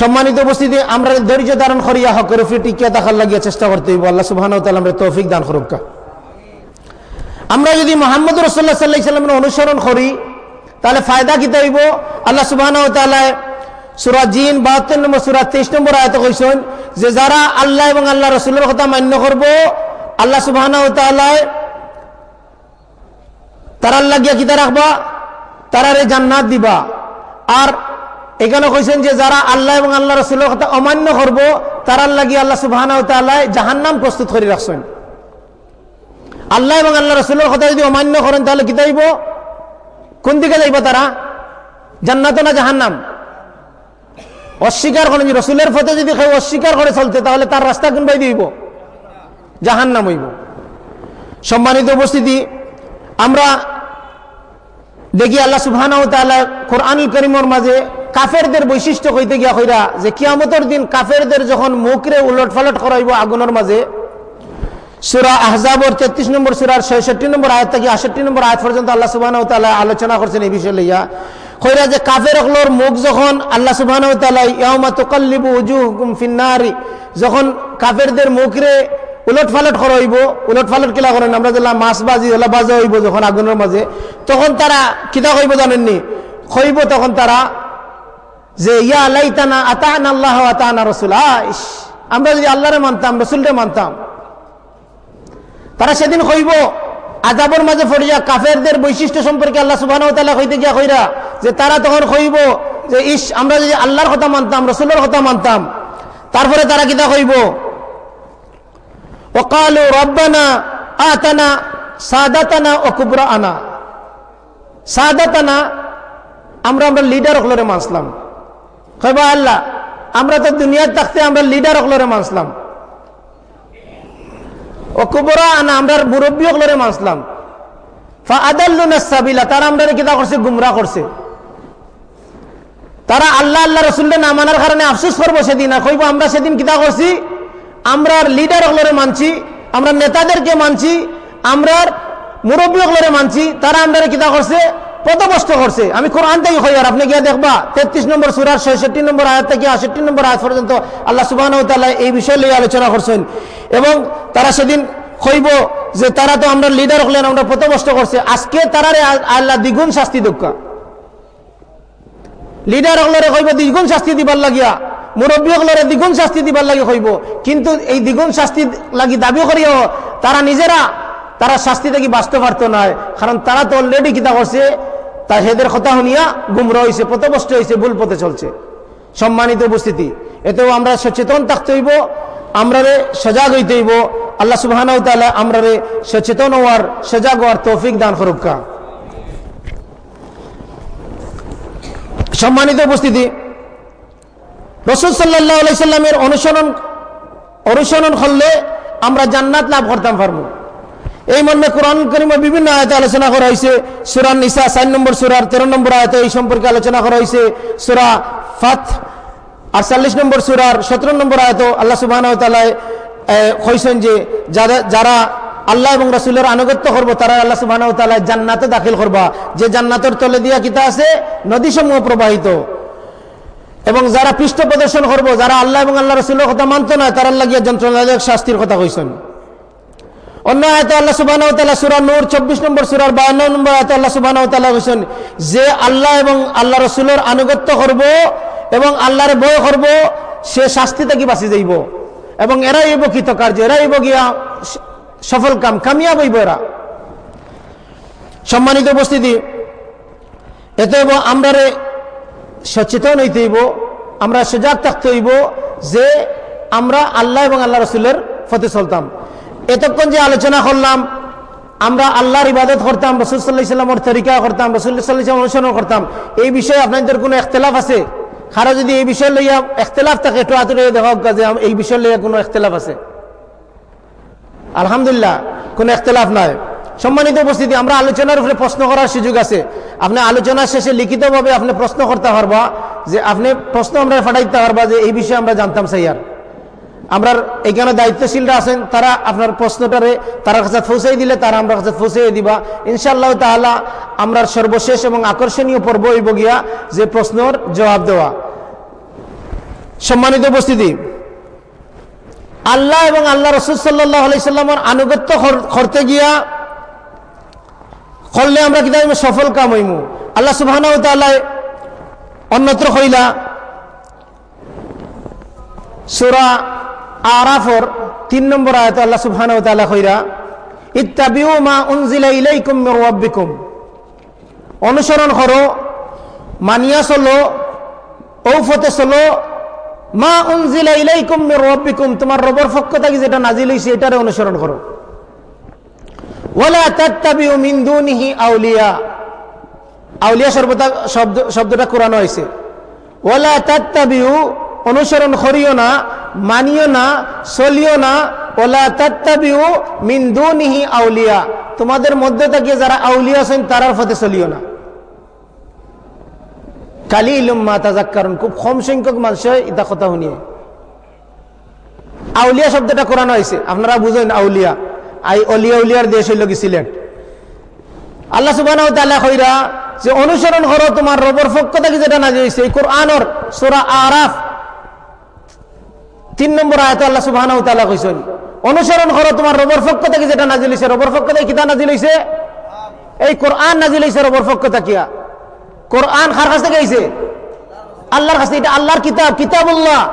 সম্মানিত উপস্থিতি, আমরা ধৈর্য ধারণ করিয়া হকর উপরে টিকিয়ে থাকার লাগিয়ে চেষ্টা করতে হইব। আল্লাহ সুবাহ আমরা তৌফিক দান করুকা। আমরা যদি মোহাম্মদ রসুল্লাহ সাল্লাহ অনুসরণ করি, তাহলে ফায়দা কিতা হইব আল্লাহ সুবাহ সুরা জিন বাহাত্তর নম্বর, সুরা তেইশ নম্বর আয়ত কইসন যে যারা আল্লাহ এবং আল্লাহ রসুলের কথা মান্য করব, আল্লাহ সুবাহ তারার লাগিয়া কিতা রাখবা? তারারে জান্নাত দিবা। আর এখানে কইছেন যে যারা আল্লাহ এবং আল্লাহ রসুলের কথা অমান্য করব তারার লাগিয়ে আল্লাহ সুবাহ জাহান্নাম প্রস্তুত করে রাখছেন। আল্লাহ এবং আল্লাহ রসুলের কথা যদি অমান্য করেন, তাহলে কি যাইব? কোন দিকে যাইব তারা? জান্নাত না জাহান্নাম? অস্বীকার করেন রসুলের ফতে যদি কেউ অস্বীকার করে চলতে, তাহলে তার রাস্তা কোন বাই দিব জাহান্নাম হইব। সম্মানিত উপস্থিতি, আমরা দেখি আল্লাহ সুবহান কোরআনুল করিমর মাঝে কাফেরদের বৈশিষ্ট্য কইতে গিয়া কইরা যে কিয়ামতের দিন কাফেরদের যখন মুখরে উলট ফালট করাইব আগুনের মাঝে সুরা আহজাবর তেত্রিশ নম্বর, সুরার ছয়ষট্টি নম্বর আয়াত থেকে আষট্টি নম্বর আয়াত পর্যন্ত আল্লাহ সুবাহ আলোচনা করছেন এই বিষয় লইয়া। কইরা যে কাফের অকলোর মুখ যখন আল্লাহ সুবাহ ফিন্নারি, যখন কাফেরদের মুখরে উলট ফালট করা হইব উলট ফালট কিলা করেন? আমরা যেলা মাছ বাজি হলা বাজা হইব যখন আগুনের মাঝে। তখন তারা কিতা কইব জানেননি? কইব তখন তারা যে, ইয়া লাইতানা আতান আল্লাহ আতানা রসুল। আমরা যদি আল্লাহরে মানতাম, রসুলরে মানতাম। তারা সেদিন কইব আজাবর মাঝে ফরিয়া কাফেরদের বৈশিষ্ট্য সম্পর্কে আল্লাহ সুবাহ হইতে গিয়া কইরা, যে তারা তখন কইব যে ইস, আমরা যদি আল্লাহর কথা মানতাম, রসুলের কথা মানতাম, তারপরে তারা কিতা হইব ওকালু রব্বানা আতানা সাদাতানা ও কুবরা আনা সাদাতানা, আমরা আমরা লিডার হলরে মানসলাম। কইবা আল্লাহ, আমরা তো দুনিয়ার থাকতে আমরা লিডার হলরে মানসলাম। ও কুবরা আনা আমরা মুরব্বী ফা আদাল্লুনা সাবিলা তারা আমরা কিতা করছে? গুমরা করছে। তারা আল্লাহ আল্লাহ রসুল্লে না মানার কারণে আফসোস করব সেদিন কইব আমরা সেদিন কিতা করছি? আমরা লিডার হলরে মানছি, আমরা নেতাদেরকে মানছি, আমরা মুরব্বী হলরে মানছি, তারা আমরা কিতা করছে? পদভস্ত করছে। আমি কোরআন থেকে হই আর আপনি গিয়ে দেখবা, তেত্রিশ নম্বর সুরার ছয়ষট্টি নম্বর আয়াত থেকে আষট্টি নম্বর আয়াত পর্যন্ত আল্লাহ সুবাহ এই বিষয়ে আলোচনা করছেন। এবং তারা সেদিন হইব যে তারা তো আমরা লিডার হলেন, আমরা পথভ্রষ্ট করছে। আজকে তারারে আল্লাহ দ্বিগুণ শাস্তি দক্ষা লিডার হলরে কইব, দ্বিগুণ শাস্তি দিবার লাগিয়া। মুরব্বী হলরে দ্বিগুণ শাস্তি দিবার লাগি কইব। কিন্তু এই দ্বিগুণ শাস্তি লাগি দাবি করিও তারা নিজেরা, তারা শাস্তি থেকে বাঁচতে পারতো না কারণ তারা তো অলরেডি কিতা করছে তা হেদের কথা শুনিয়া গুমরা হয়েছে পথভ্রষ্ট হয়েছে ভুল পথে চলছে। সম্মানিত উপস্থিতি, এতেও আমরা সচেতন থাকতে হইব। আমরা রে সজাগ হইতে হইব। আল্লাহ সুবাহ আমরা রে সচেতন হওয়ার সজাগ হওয়ার তৌফিক দান করুকা সম্মানিত উপস্থিতি, রসুল সাল্লাহ সাল্লামের অনুসরণ অনুসরণ করলে আমরা জান্নাত লাভ করতাম পারব। এই মর্মে কোরআন করিমে বিভিন্ন আয়তে আলোচনা করা হয়েছে সুরান নিসা চার নম্বর সুরার তেরো নম্বর আয়তে এই সম্পর্কে আলোচনা করা হয়েছে সুরা ফাত আটচল্লিশ নম্বর সুরার সতেরো নম্বর আয়ত আল্লাহ সুবাহ কইছেন যে যারা যারা আল্লাহ এবং রসুলের আনুগত্য করব, তারা আল্লাহ সুবাহ জান্নাতে দাখিল করবা। যে জান্নাতের তলে দিয়া কিতা আছে? নদী সমূহ প্রবাহিত। এবং যারা পৃষ্ঠ প্রদর্শন করব, যারা আল্লাহ এবং আল্লাহ রসুলের কথা মানত না তারা লাগিয়া যন্ত্রণাদায়ক শাস্তির কথা কইছেন। অন্য আয়ত আল্লাহ সুবাহ সুরা নূর, চব্বিশ নম্বর সুরার বায়ান্ন নম্বর আয়ত আল্লাহ সুবাহ যে আল্লাহ এবং আল্লাহ রসুলের আনুগত্য করব এবং আল্লাহরে বয় করব, সে শাস্তি থেকে বাঁচি যাইব। এবং এরাই হইব কৃতকার্য এরাই হইব গিয়া সফল কাম, কামিয়াব হইব এরা। সম্মানিত উপস্থিতি এতে আমরা সচেতন হইতে হইব, আমরা সজাগ থাকতে হইব যে আমরা আল্লাহ এবং আল্লাহ রসুলের ফতে চলতাম। এতক্ষণ যে আলোচনা করলাম, আমরা আল্লাহর ইবাদত করতাম রসুল্লাহ ইসলামের তরিকা করতাম রসুল্লাহ সাল্লাম অনুসরণ করতাম, এই বিষয়ে আপনাদের কোনো এখতলাফ আছে? খারা যদি এই বিষয় লইয়া এখতলাফ থাকে, একটু আতরে দেখা যে এই বিষয় লইয়া কোনো এখতলাফ আছে? আলহামদুলিল্লাহ, কোনো এখতলাফ নাই। সম্মানিত উপস্থিতি, আমরা আলোচনার উপরে প্রশ্ন করার সুযোগ আছে। আপনি আলোচনার শেষে লিখিতভাবে আপনি প্রশ্ন করতে পারবা যে আপনি প্রশ্ন আমরা ফাটাইতে পারবা যে এই বিষয়ে আমরা জানতাম সাইয়ার। আমরা এখানে দায়িত্বশীলরা আছেন, তারা আপনার প্রশ্নটারে তার কাছে পৌঁছাই দিলে তারা আমরা কাছে পৌঁছাই দিবা। ইনশাআল্লাহ তাহলা আমরা সর্বশেষ এবং আকর্ষণীয় পর্ব হইব গিয়া যে প্রশ্নর জবাব দেওয়া। সম্মানিত উপস্থিতি, আল্লাহ এবং আল্লাহ রসুল সাল্লাহ আলাইসাল্লামের আনুগত্য করতে গিয়া করলে আমরা কিতাব সফল কাম হইমু। আল্লাহ সুবাহ অন্যত্র হইলা সুরা আরাফর, তিন নম্বর আয়ত আল্লাহ সুবহান ইত্তাবিউ মা উনজিলা অনুসরণ করো, মানিয়া চলো, ঔফতে চলো, মা উনজিলা রাব্বিকুম, তোমার রবের পক্ষ থেকে যেটা নাজিল হইছে, এটারে অনুসরণ করো। আউলিয়া আউলিয়া শব্দটা কোরআন হয়েছে অনুসরণ করিও না, মানিও না, চলিও না। ওলা তাত্তাবিউ মিন দুনিহি আউলিয়া। তোমাদের মধ্যে থেকে যারা আউলিয়া আছেন, তারার পথে চলিও না। কালি ইলুম্মা তাজাক্কারুন খুব কম সংখ্যক মানুষ এটা কথা শুনিয়ে। আউলিয়া শব্দটা কোরআন হয়েছে আপনারা বুঝেন আউলিয়া। আই অলিয়া উলিয়ার দেশ হইল সিলেট। আল্লাহ সুবাহ যে অনুসরণ করো তোমার রবর পক্ষ থেকে যেটা না হয়েছে এই কোরআনর সোরা আরাফ। তিন নম্বর আয়ত আল্লাহ সুবাহ কইছেন, অনুসরণ করো তোমার রবর পক্ষ থেকে যেটা নাজিল হয়েছে রবর পক্ষ থেকে কিতা নাজিল হয়েছে এই কোরআন নাজিল হয়েছে রবর পক্ষ থাকিয়া কোরআন কার কাছ থেকে আইছে? আল্লাহর কাছে এটা আল্লাহর কিতাব, কিতাবুল্লাহ।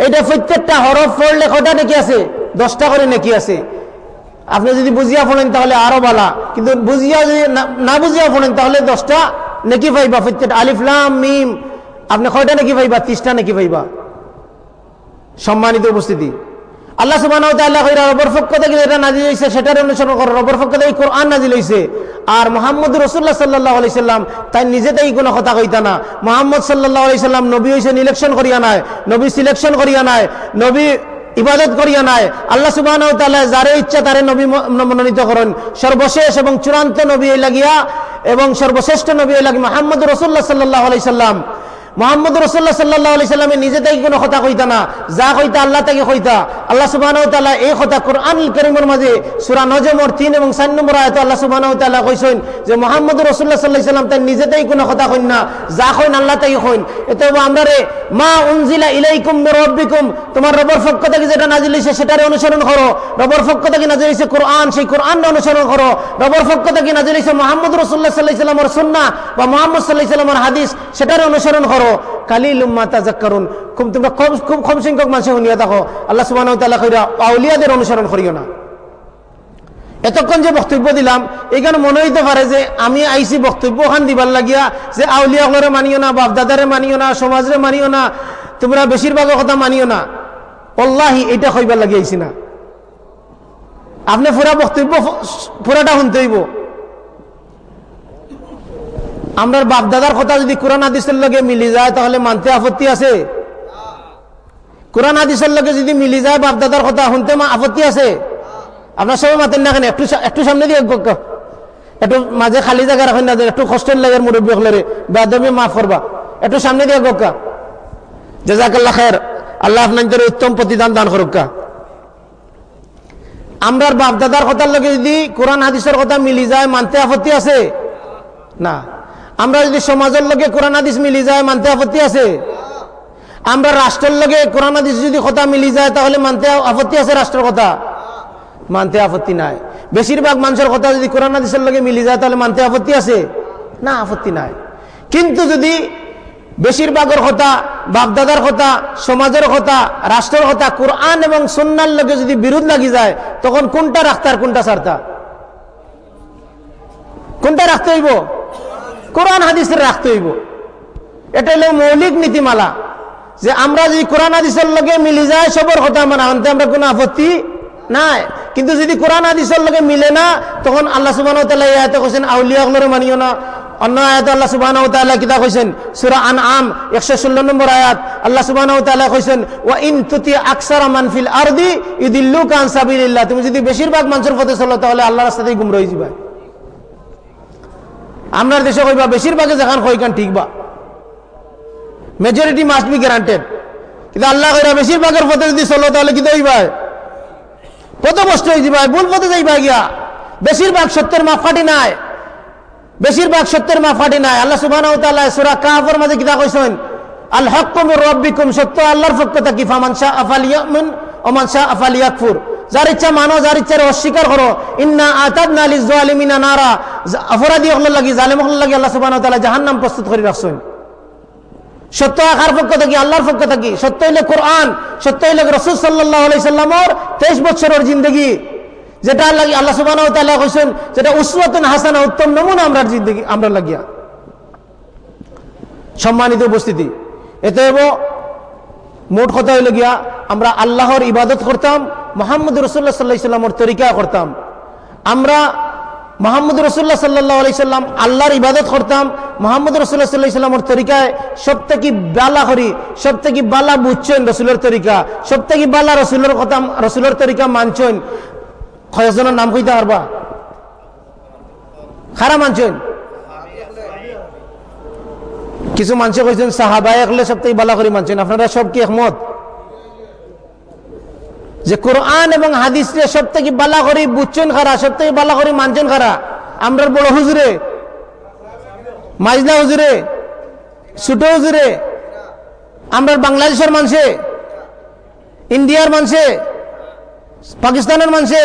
এটা প্রত্যেকটা হরফ পড়লে কটা নাকি আছে? দশটা করে নাকি আছে। আপনি যদি বুঝিয়া পড়েন তাহলে আরও বালা। কিন্তু বুঝিয়া যদি না- না বুঝিয়া পড়েন তাহলে দশটা নাকি পাইবা। প্রত্যেকটা আলিফলাম মিম, আপনি কয়টা নাকি পাইবা? ত্রিশটা নাকি পাইবা। সম্মানিত উপস্থিতি। আল্লাহ রবের পক্ষ থেকে যেটা নাজিল হইছে, সেটার অনুসরণ করো রবের পক্ষ থেকে কোরআন নাজিল হইছে। আর মুহাম্মদ রসুল্লাহ সাল্লাল্লাহু আলাইহি সাল্লাম, তাই নিজে তাই কোনো কথা কইতা না। মুহাম্মদ সাল্লাল্লাহু আলাইহি সাল্লাম নবী হইছেন ইলেকশন করিয়া নাই, নবী সিলেকশন করিয়া নাই, নবী ইবাদত করিয়া নাই। আল্লাহ তাআলা যারে ইচ্ছা তারে নবী মনোনীত করেন। সর্বশেষ এবং চূড়ান্ত নবী লাগিয়া এবং সর্বশ্রেষ্ঠ নবী লাগি মুহাম্মদ রাসূলুল্লাহ সাল্লাল্লাহু আলাইহি সাল্লাম। মোহাম্মদ রসুল্লাহ সাল্লাহ আলি সাল্লামে নিজে তাই কোনো কথা কইতা না। যা কইতা আল্লাহ তাকে কইতা। আল্লাহ সুবাহ এই কথা কোরআন করিমের মাঝে সুরা নজমর তিন এবং চার নম্বর আয়ত আল্লাহ সুবাহ কইসেন যে মোহাম্মদ রসুল্লাহ সাল্লাহ সাল্লাম তাই নিজে তাই কোনো কথা কইন না। যা কইন আল্লাহ তাকে কইন। এতে আমরা রে মা উনজিলা ইলাইকুম রব্বিকুম, তোমার রবর পক্ষ থেকে যেটা নাজিল হইছে সেটারে অনুসরণ করো। রবর পক্ষ থেকে নাজিল হইছে কোরআন, সেই কোরআনটা অনুসরণ করো। রবর পক্ষ থেকে নাজিল হইছে মোহাম্মদ রসুল্লাহ সাল্লাহ সাল্লামর সুন্না বা মোহাম্মদ সাল্লাহ সাল্লামর হাদিস, সেটার অনুসরণ করো। কালি লুম্মা তাজাক্কারুন খুব তোমরা কম, খুব কম সংখ্যক মানুষ শুনিয়া থাকো। আল্লাহ কইরা, আউলিয়াদের অনুসরণ করিও না। এতক্ষণ যে বক্তব্য দিলাম এখানে মনে হইতে পারে যে আমি আইসি বক্তব্য খান দিবার লাগিয়া যে আউলিয়া হলরে মানিও না, বাপদাদারে মানিও না, সমাজরে মানিও না, তোমরা বেশিরভাগের কথা মানিও না। অল্লাহি এটা কইবার লাগি আইসি না। আপনি পুরা বক্তব্য পুরাটা শুনতে হইব। আমরা বাপদাদার কথা যদি কোরআন হাদিসের লগে মিলি যায়, তাহলে মানতে আপত্তি আছে? কোরআন হাদিসের লগে যদি মিলি যায়, বাপদাদার কথা শুনতে আপত্তি আছে? আপনার সবাই মাতেন না কেন একটু একটু সামনে দিয়ে একটু মাঝে খালি জায়গা রাখেন না, একটু কষ্টের লাগে মুরব্বী হলে বেদমি মাফ করবা। একটু সামনে দিয়ে গক্কা জাজাকাল্লাহ খের আল্লাহ আপনাদের উত্তম প্রতিদান দান করুকা আমরার বাপদাদার কথার লগে যদি কোরআন হাদিসের কথা মিলি যায়, মানতে আপত্তি আছে? না। আমরা যদি সমাজের লগে কোরআন হাদিস মিলি যায়, মানতে আপত্তি আছে? আমরা রাষ্ট্রের লগে কোরআন হাদিস যদি কথা মিলি যায়, তাহলে মানতে আপত্তি আছে রাষ্ট্রের কথা? মানতে আপত্তি নাই। বেশিরভাগ মানুষের কথা যদি কোরআন হাদিসের লগে মিলি যায়, তাহলে মানতে আপত্তি আছে? না, আপত্তি নাই। কিন্তু যদি বেশিরভাগের কথা, বাপদাদার কথা, সমাজের কথা, রাষ্ট্রের কথা, কোরআন এবং সন্ন্যার লগে যদি বিরোধ লাগি যায়, তখন কোনটা রাখতে আর কোনটা সারতা কোনটা রাখতে হইব? কোরআন হাদিসের রাখতে হইব। এটা হলো মৌলিক নীতিমালা যে আমরা যদি কোরআন হাদিসের লগে মিলি যায়, সবর কথা মানে আনতে আমরা কোনো আপত্তি নাই। কিন্তু যদি কোরআন হাদিসের লগে মিলে না, তখন আল্লাহ সুবাহ কৈছেন আউলিয়া গুলোর মানিও না। অন্য আয়াত আল্লাহ সুবাহ কিতা কৈছেন সুরা আন আম একশো ষোলো নম্বর আয়াত, আল্লাহ সুবাহ কৈছেন ও ইন তুতি আকসার মানফিল আরদি ইদিল্লু কান সাবিলিল্লাহ। তুমি যদি বেশিরভাগ মানুষের পথে চলো, তাহলে আল্লাহ রাস্তাতেই গুমরা হয়ে যাবে আমরা দেশে কইবা, বেশিরভাগে যেখান কইকান ঠিক বা মেজরিটি মাস্ট বি গ্যারান্টেড কিন্তু আল্লাহ কইরা বেশিরভাগের পথে যদি চলো, তাহলে কি দইবা কত কষ্ট হয়ে যাবে ভুল পথে যাইবা গিয়া। বেশিরভাগ সত্যের মাফাটি নাই। বেশিরভাগ সত্যের মাফাটি নাই। আল্লাহ তাআলা সূরা কাফের মাঝে কিতা কইছেন? আল হাক্কু মির রাব্বিকুম, সত্য আল্লাহর পক্ষ থেকে, ফামান শা আফাল ইয়ামিন ওয়া মান শা আফাল ইয়াকফুর যার ইচ্ছা মানো, যার ইচ্ছার অস্বীকার করো ইন্না আতাদনা লিজ জালিমিনা নারা অপরাধী হল লাগি, জালেম হল লাগি আল্লাহ সুবহানাহু ওয়া তাআলা জাহান্নাম প্রস্তুত করে রাখছেন সত্য আকার পক্ষ থাকি আল্লাহর পক্ষ থাকি, সত্য হইলে কোরআন সত্য হইলে রসুল সাল্লাহ সাল্লামর তেইশ বছরের জিন্দগি। যেটা লাগি আল্লাহ সুবাহ কইছেন যেটা উসওয়াতুন হাসানা উত্তম নমুনা আমরা জিন্দগি আমরা লাগিয়া। সম্মানিত উপস্থিতি, এতে মোট কথা হইল গিয়া, আমরা আল্লাহর ইবাদত করতাম মোহাম্মদ রসুল্লাহ সাল্লাহ ইসলামর তরিকা করতাম। আমরা মোহাম্মদ রসুল্লাহ সাল্লাহ আলি সাল্লাম আল্লাহর ইবাদত করতাম। মোহাম্মদ রসুল্লাহ সাল্লাহ ইসলামর তরিকায় সব থেকে বালা করি সব থেকে বালা বুঝছেন রসুলের তরিকা সব থেকে বালা রসুলের কথা, রসুলের তরিকা মানছেন। কয়েকজনের নাম কইতে পারবা? খারা মানছেন? কিছু মানুষে কইছেন একলে সব থেকে বালা করে মানছেন। আপনারা সব কি একমত? যে কোরআন এবং হাদিসে সব থেকে বালা করি, বুচ্চন খারা সব থেকে বালা করি মানছেন খারা। আমরা বড় হুজুরে মাইজলা হুজুরে, ছোট হুজুরে আমরা বাংলাদেশের মানুষে, ইন্ডিয়ার মানুষে, পাকিস্তানের মানুষে,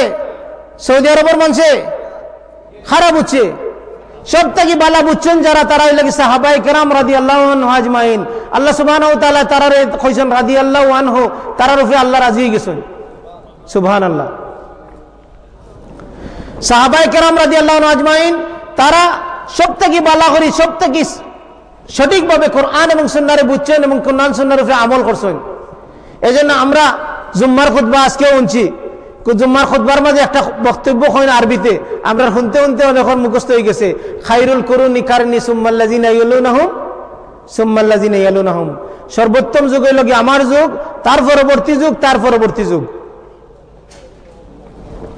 সৌদি আরবের মানুষে খারাপ হচ্ছে সব থেকে বালা বুঝছেন যারা, তারা হইলে সাহাবাই কেরাম রাদি আল্লাহ হাজমাইন আল্লাহ সুবাহ তারা কইছেন রাদি আল্লাহ আনহু, তারার উপরে আল্লাহ রাজি গেছেন। সুবহান আল্লাহ সাহাবাই কেরাম রাদি আল্লাহ আজমাইন, তারা সব থেকে বালা করি সব থেকে সঠিকভাবে কোরআন এবং সুন্নারে বুঝছেন এবং কোরআন সুন্নার উপরে আমল করছেন। এই জন্য আমরা জুম্মার খুদ্া আজকেও উনছি জুম্মার খুদ্বার মাঝে একটা বক্তব্য হয় আরবিতে, আমরা শুনতে শুনতে এখন মুখস্থ হয়ে গেছে। খাইরুল করুন নিকারনি সুম্মাল্লাজিন আইলুনাহুম সুম্মাল্লাজিন আইলুনাহুম সর্বোত্তম যুগ কি আমার যুগ, তার পরবর্তী যুগ, তার পরবর্তী যুগ।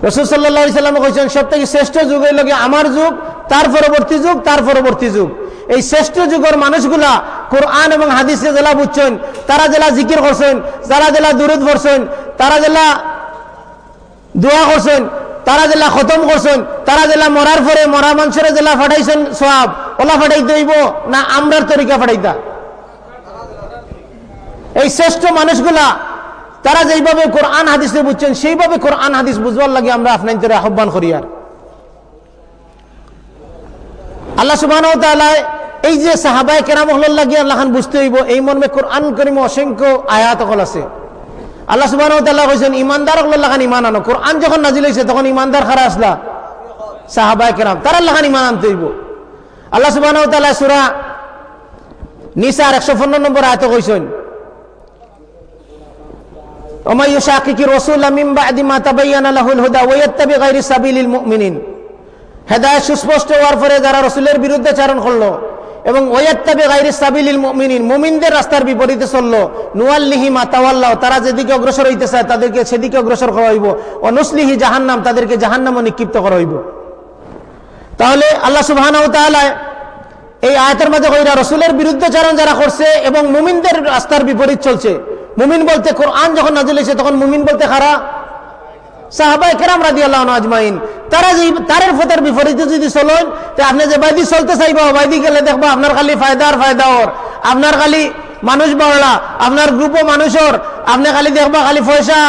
রসুল সাল্লাহ সাল্লাম কইছেন সব থেকে শ্রেষ্ঠ যুগ হইল আমার যুগ, তার পরবর্তী যুগ, তার পরবর্তী যুগ। এই শ্রেষ্ঠ যুগের মানুষগুলা কোরআন এবং হাদিসে জেলা বুঝছেন, তারা জেলা জিকির করছেন, যারা জেলা দুরুদ করছেন তারা জেলা দোয়া করছেন, তারা জেলা খতম করছেন, তারা জেলা মরার পরে মরা মানুষের জেলা ফাটাইছেন সব ওলা ফাটাইতে হইব না আমরার তরিকা ফাটাইতা? এই শ্রেষ্ঠ মানুষগুলা তারা যেইভাবে কোরআন হাদিসে বুঝছেন, সেইভাবে কোরআন হাদিস বুঝবার লাগে আমরা আপনার আহ্বান করি আর। আল্লাহ সুবাহ এই যে সাহাবায় কেরাম হল লাগিয়ে আল্লাহ বুঝতে হইব, এই মর্মে কোরআন করিম অসংখ্য আয়াত অকল আছে। আল্লাহ সুবাহ কইছেন, ইমানদার লাগান ইমান আনো। কোরআন যখন নাজিল হয়েছে তখন ইমানদার খারা আসলা? সাহাবায় কেরাম। তারা লাগান ইমান আনতে হইব। আল্লাহ সুবাহ সুরা নিসার একশো পনেরো নম্বর আয়ত কইছেন ومن يشاقق الرسول من بعد ما تبين له الهدى ويتبع غير سبيل المؤمنين হেদায়ত সুস্পষ্ট হওয়ার পরে যারা রসুলের বিরুদ্ধে চারণ করলো এবং ওয়াত্তাবে গাইরে সাবিলিল মুমিনিন মুমিনদের রাস্তার বিপরীতে চললো নুয়াল্লিহি মাতাওয়াল্লাহ তারা যেদিকে অগ্রসর হইতে চায় তাদেরকে সেদিকে অগ্রসর করা হইব অনুসলিহি জাহান্নাম তাদেরকে জাহান্নামও নিক্ষিপ্ত করা হইব তাহলে আল্লাহ সুবাহ এই আয়তের মাঝে কইরা রসুলের বিরুদ্ধে চারণ যারা করছে এবং মুমিনদের রাস্তার বিপরীত চলছে মুমিন বলতে কোরআন যখন নাজিল হয়েছে, তখন মুমিন বলতে খারা সাহাবাই তারা যে যদি আপনি যে বাইদি চলতে বাইদি আপনার খালি ফায়দা আপনার খালি মানুষ আপনার মানুষের আপনি খালি দেখবা খালি পয়সা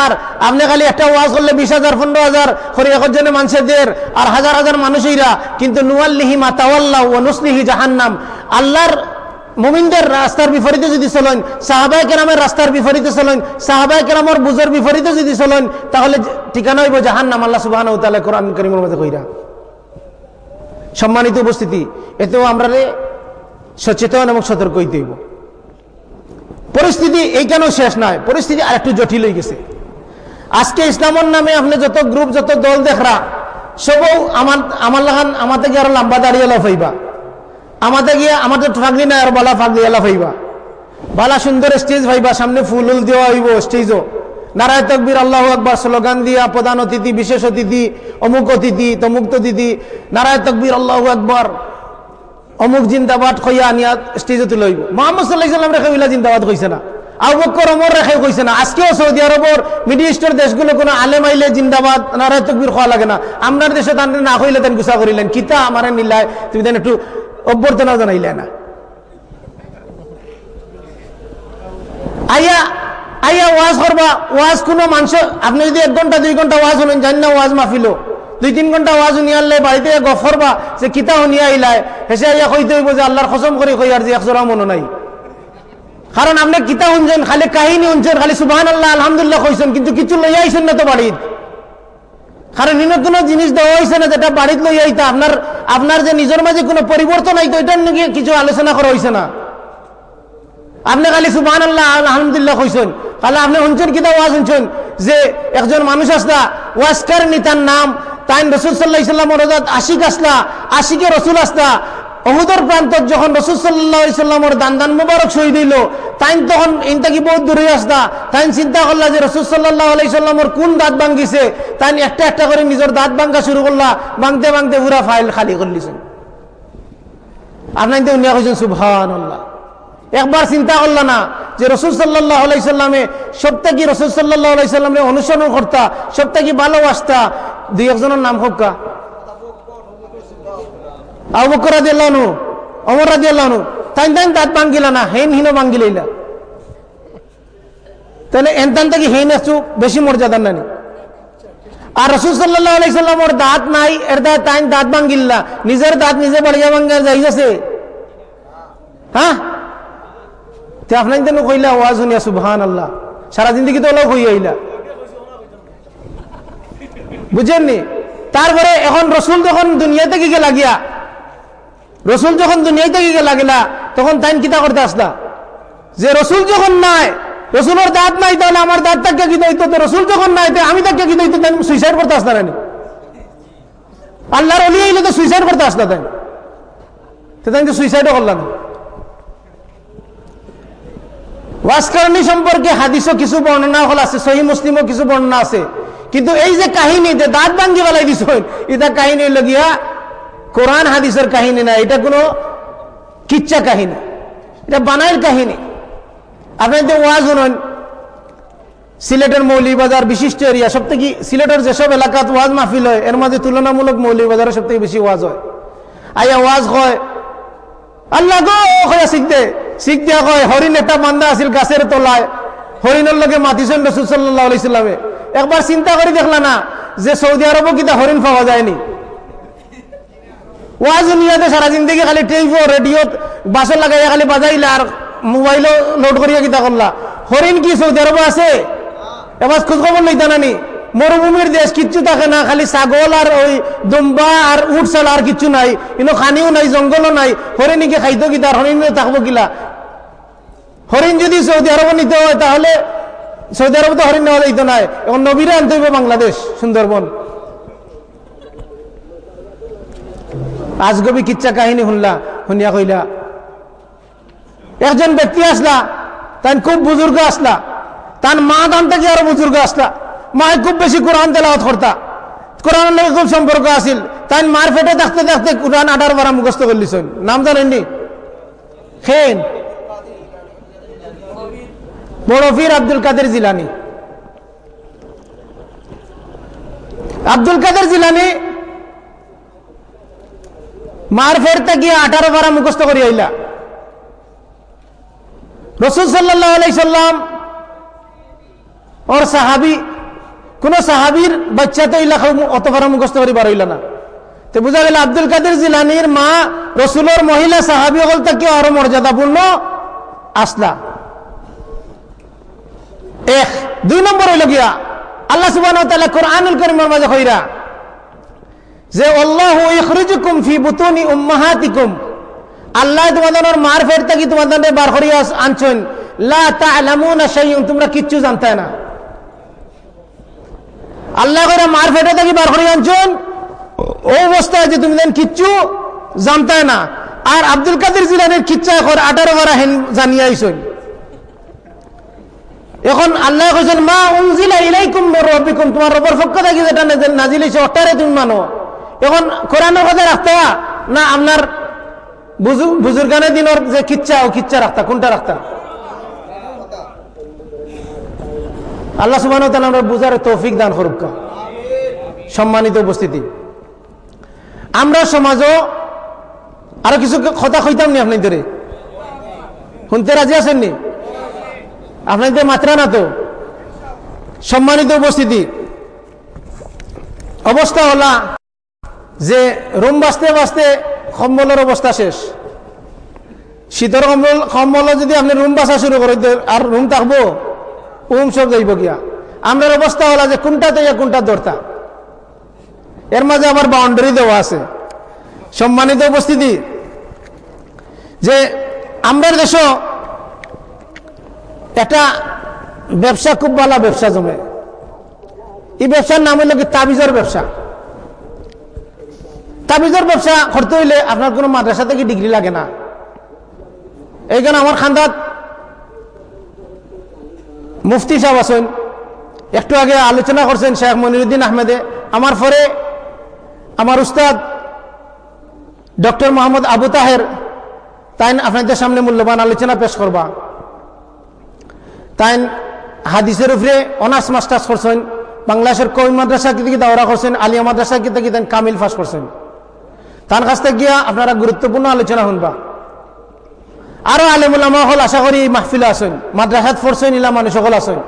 আপনি খালি একটা ওয়াজ করলে বিশ হাজার, পনেরো হাজার খরি এখন জনে মানুষের আর হাজার হাজার মানুষইরা কিন্তু নুয়াল্লিহি মাতাওয়াল্লাহ ও নুসলিহি জাহান্নাম। আল্লাহর মুমিনদের রাস্তার বিপরীতে যদি চলেন সাহাবাই কেরামের রাস্তার বিপরীতে চলেন সাহাবাই কেরামের বুঝের বিপরীতে যদি চলেন, তাহলে ঠিকানা হইব জাহান নাম আল্লাহ সুবাহ কোরআন করিমের মধ্যে কইরা। সম্মানিত উপস্থিতি, এতেও আমরা সচেতন এবং সতর্ক হইতে হইব। পরিস্থিতি এইখানেও শেষ নয় পরিস্থিতি আর একটু জটিল হয়ে গেছে। আজকে ইসলামর নামে আপনি যত গ্রুপ যত দল দেখরা, সবও আমার আমার লাগান আমার থেকে আরও লম্বা দাঁড়িয়ে লাফাইবা। আমাদের গিয়ে, আমাদের ফাঁকলি না আর বালা ফাঁকলি এলা ফাইবা। বালা সুন্দর স্টেজ ভাইবা সামনে ফুল উল দেওয়া হইব স্টেজও। নারায় তকবির, আল্লাহ আকবর স্লোগান দিয়া, প্রধান অতিথি, বিশেষ অতিথি, অমুক অতিথি, তমুক অতিথি, নারায় তকবির, আল্লাহ আকবর। অমুক জিন্দাবাদ খইয়া আনিয়া স্টেজে তুলে হইব মোহাম্মদ সাল্লাহ সাল্লাম রেখে উল্লা জিন্দাবাদ কইছে না। আবুবকর অমর রেখে কইছে না। আজকেও সৌদি আরবের মিডিল ইস্টের দেশগুলো কোনো আলেম আইলে জিন্দাবাদ, নারায় তকবির খাওয়া লাগে না। আপনার দেশে তান না হইলে তেন গুছা করিলেন। কিতা আমার নিলায়? তুমি দেন একটু অভ্যর্থনা জানাইলে না। আইয়া আইয়া ওয়াজ করবা, ওয়াজ কোনো মানুষ, আপনি যদি এক ঘণ্টা, দুই ঘণ্টা ওয়াজ হলেন জানি না ওয়াজ মাফিলো দুই, তিন ঘণ্টা ওয়াজ শুনিয়ে আনলে বাড়িতে গফরবা যে কিতা শুনিয়া আইলায়, হেসে আইয়া কইতে হইব যে আল্লাহর খসম করে কই আর যে একজোড়া মনে নাই। কারণ আপনি কিতা শুনছেন, খালি কাহিনী শুনছেন, খালি সুবাহ আল্লাহ আলহামদুলিল্লাহ কইছেন, কিন্তু কিছু লইয়া আইছেন না তো বাড়ির। কারণ ইনো কোনো জিনিস দেওয়া হয়েছে না, যেটা বাড়িতে লই আইতা। আপনার আপনার যে নিজের মাঝে কোনো পরিবর্তন আইতো, এটার নিয়ে কিছু আলোচনা করা হয়েছে না। আপনি খালি সুবাহ আল্লাহ আলহামদুলিল্লাহ কইছেন। তাহলে আপনি শুনছেন কিতা ওয়া শুনছেন? যে একজন মানুষ আসলা ওয়াস্কার নিতার নাম তাই রসুল সাল্লাহ ইসলাম আশিক আসলা, আশিকে রসুল আসলা অহুদর প্রান্তত যখন রসুল সাল্লাহামের দান দান মুবারক শহীদ হইল তাই তখন ইনতাকি বহুত দূরে আসতা তাই চিন্তা করলা যে রসুল সাল্লাহ আলাইসাল্লামর কোন দাঁত ভাঙ্গিছে তাই একটা একটা করে নিজের দাঁত ভাঙ্গা শুরু করলা, ভাঙতে ভাঙতে পুরা ফাইল খালি করলিছেন আপনার তো উনিয়া কইছেন সুবহান আল্লাহ একবার চিন্তা করল না যে রসুল সাল্লাহ আলাইসাল্লামে সবটা কি রসুল সাল্লাহ আলাইসাল্লামে অনুসরণ করতা, সবটা কি ভালোবাসতা? দুই একজনের নাম হোক কা? আবুকর রাজি আল্লাহনু অমর রাজি আল্লাহনু তাই দাঁত ভাঙ্গিলা না, হেন হিনো ভাঙ্গিলাইলা তাহলে এনতান থেকে হেন আসছু, বেশি মর্যাদার নানি দাঁত নাই, এর দাঁত নিজের দাঁত নিজে বাড়িয়া ভাঙ্গা যাই আছে। হ্যাঁ? তে আপনার যেন কইলা ওয়াজ শুনিয়া সুবহান আল্লাহ সারা জিন্দগি তো অলপ হই আইলা। বুঝেননি? তারপরে এখন রসুল যখন দুনিয়া থেকে গিয়ে লাগিয়া রসুল যখন দুনিয়া থেকে গিয়ে লাগিলা তখন তাইন কিতা করতে আসলা? যে রসুল যখন নাই, রসুলের দাঁত নাই, তাহলে আমার দাঁত তাকে কি দইতো তো রসুল যখন নাই, তো আমি তাকে কি দইতো তাই সুইসাইড করতে আসতা রানি আল্লাহর অলি আইলে তো সুইসাইড করতে আসতা তাই তো তাই সুইসাইডও করলাম ওয়াসকারণী সম্পর্কে হাদিসও কিছু বর্ণনা হল আছে, সহি মুসলিমও কিছু বর্ণনা আছে। কিন্তু এই যে কাহিনী, যে দাঁত ভাঙ্গি বেলাই দিছ এটা কাহিনী লগিয়া কোরআন হাদিসের কাহিনী না, এটা কোনো কিচ্ছা কাহিনী, এটা বানাইল কাহিনী। আপনি যে ওয়াজ শুনুন, সিলেটের মৌলিবাজার বিশিষ্ট এরিয়া সব থেকে সিলেটের যেসব এলাকাত ওয়াজ মাহফিল হয়, এর মাঝে তুলনামূলক মৌলিবাজারে সব থেকে বেশি ওয়াজ হয়। আইয়া ওয়াজ হয় আল্লাহ গো কয়া শিখ দে শিখ কয়, হরিণ একটা বান্দা আছিল গাছের তলায়, হরিণের লগে মাতিছেন রসুল সাল্লাহ আলাইসাল্লামে একবার চিন্তা করে দেখলা না, যে সৌদি আরবও কিতা হরিণ পাওয়া যায়নি। ওয়াজ নিয়াতে সারা জিন্দগি খালি টেইপ রেডিও বাসর লাগাইয়া খালি বাজাইলা আর মোবাইলও লোড করিয়া কিতা করলা। হরিণ কি সৌদি আরব আছে? এবার খোঁজ খবর লইতা নানি? মরুভূমির দেশ কিচ্ছু থাকে না, খালি ছাগল আর ওই দুম্বা আর উঠ ছাড়া আর কিচ্ছু নাই। কিন্তু খানিও নাই, জঙ্গলও নাই। হরিণীকে খাইতো কি তার হরিণ থাকব কিলা? হরিণ যদি সৌদি আরব নিতে হয়, তাহলে সৌদি আরব তো হরিণ নেওয়া যাইতো নাই এখন নবীরে আনতে হইব বাংলাদেশ, সুন্দরবন। আজগবি কিচ্ছা কাহিনী শুনলা, শুনিয়া কইলা, একজন ব্যক্তি আসলা তাই খুব বুজুর্গ আসলা তার মা দান থেকে আরও বুজুর্গ আসলা মা খুব বেশি কোরআন তেলাওয়াত করতা কোরআন খুব সম্পর্ক আছিল তাই মার ফেটে দেখতে দেখতে কোরআন আঠার বারা মুখস্থ করলিছেন নাম জানেননি? খেন। বড়ফির আব্দুল কাদের জিলানি। আব্দুল কাদের জিলানি মার ফেরতে গিয়ে আঠারো বারা মুখস্থ করি আইলা। রসুল সাল্লাহ আলাইসাল্লাম ওর সাহাবি, কোন সাহাবির বাচ্চা তো ইলা অত বারা মুখস্থ করি বার না। তো বোঝা গেল আব্দুল কাদের জিলানির মা, রসুলের মহিলা সাহাবি হল তাকে আরও মর্যাদাপূর্ণ আসলা। এক, দুই নম্বর হইল গিয়া, আল্লাহ সুবান সুবাহ কোরআনুল করিমের মাঝে হইরা যে, আল্লাহ তোমাদের মার ফের থাকি তোমাদের বার করিয়া আনছেন। তোমরা কিচ্ছু জানতে না। আল্লাহ করে মার ফেটে থাকি বার করিয়া আনছেন। অবস্থায় যে তুমি কিচ্ছু জানতে না। আর আব্দুল কাদের জিলানের কিচ্ছা এখন আঠারো বারা হেন জানিয়ে আইসেন এখন আল্লাহ কইছেন, মা উনজিলা ইলাইকুম মির রাব্বিকুম। তোমার রবের পক্ষ থেকে যেটা নাজিল ওটারে তুমি মানো। এখন কোরআনের কথা রাখতে না আপনার বুজুর্গানের দিনের যে কিচ্ছা, ও কিচ্ছা রাখতা? কোনটা রাখতা? আল্লাহ সুবাহ আমরা বুঝার তৌফিক দান করুকা সম্মানিত উপস্থিতি। আমরা সমাজও আরও কিছু কথা কইতাম নি আপনার শুনতে রাজি আছেননি আপনাদের মাত্রা না তো? সম্মানিত উপস্থিতি। অবস্থা হলা যে রুম বাঁচতে বাঁচতে কম্বলের অবস্থা শেষ। শীতের কম্বল কম্বল যদি আপনি রুম বাসা শুরু করে আর রুম থাকব, উম সব যাইব গিয়া। আমরা অবস্থা হলা যে কোনটা তো কোনটা দরতা এর মাঝে আবার বাউন্ডারি দেওয়া আছে। সম্মানিত উপস্থিতি, যে আমরা দেশ এটা ব্যবসা, খুব ভালো ব্যবসা জমে। এই ব্যবসার নাম হইল কি তাবিজের ব্যবসা। তাবিজের ব্যবসা করতে হইলে আপনার কোনো মাদ্রাসা থেকে ডিগ্রি লাগে না। এইখানে আমার খান্দাত, মুফতি সাহেব আছেন, একটু আগে আলোচনা করছেন শেখ মনিরুদ্দিন আহমেদে। আমার পরে আমার উস্তাদ ডক্টর মোহাম্মদ আবু তাহের তাই আপনাদের সামনে মূল্যবান আলোচনা পেশ করবা। তাই হাদিসের উপরে অনার্স মাস্টার্স করছেন, বাংলাদেশের কই মাদ্রাসা কিতে দাওরা করছেন, আলিয়া মাদ্রাসা কিতে কি কামিল ফাঁস করছেন। তার কাছ থেকে গিয়া আপনারা গুরুত্বপূর্ণ আলোচনা শুনবা। আরও আলেমুল্লামা হল, আশা করি মাহফিল আছেন। মাদ্রাসাত ফরছেন ইলা মানুষ সকল আছেন।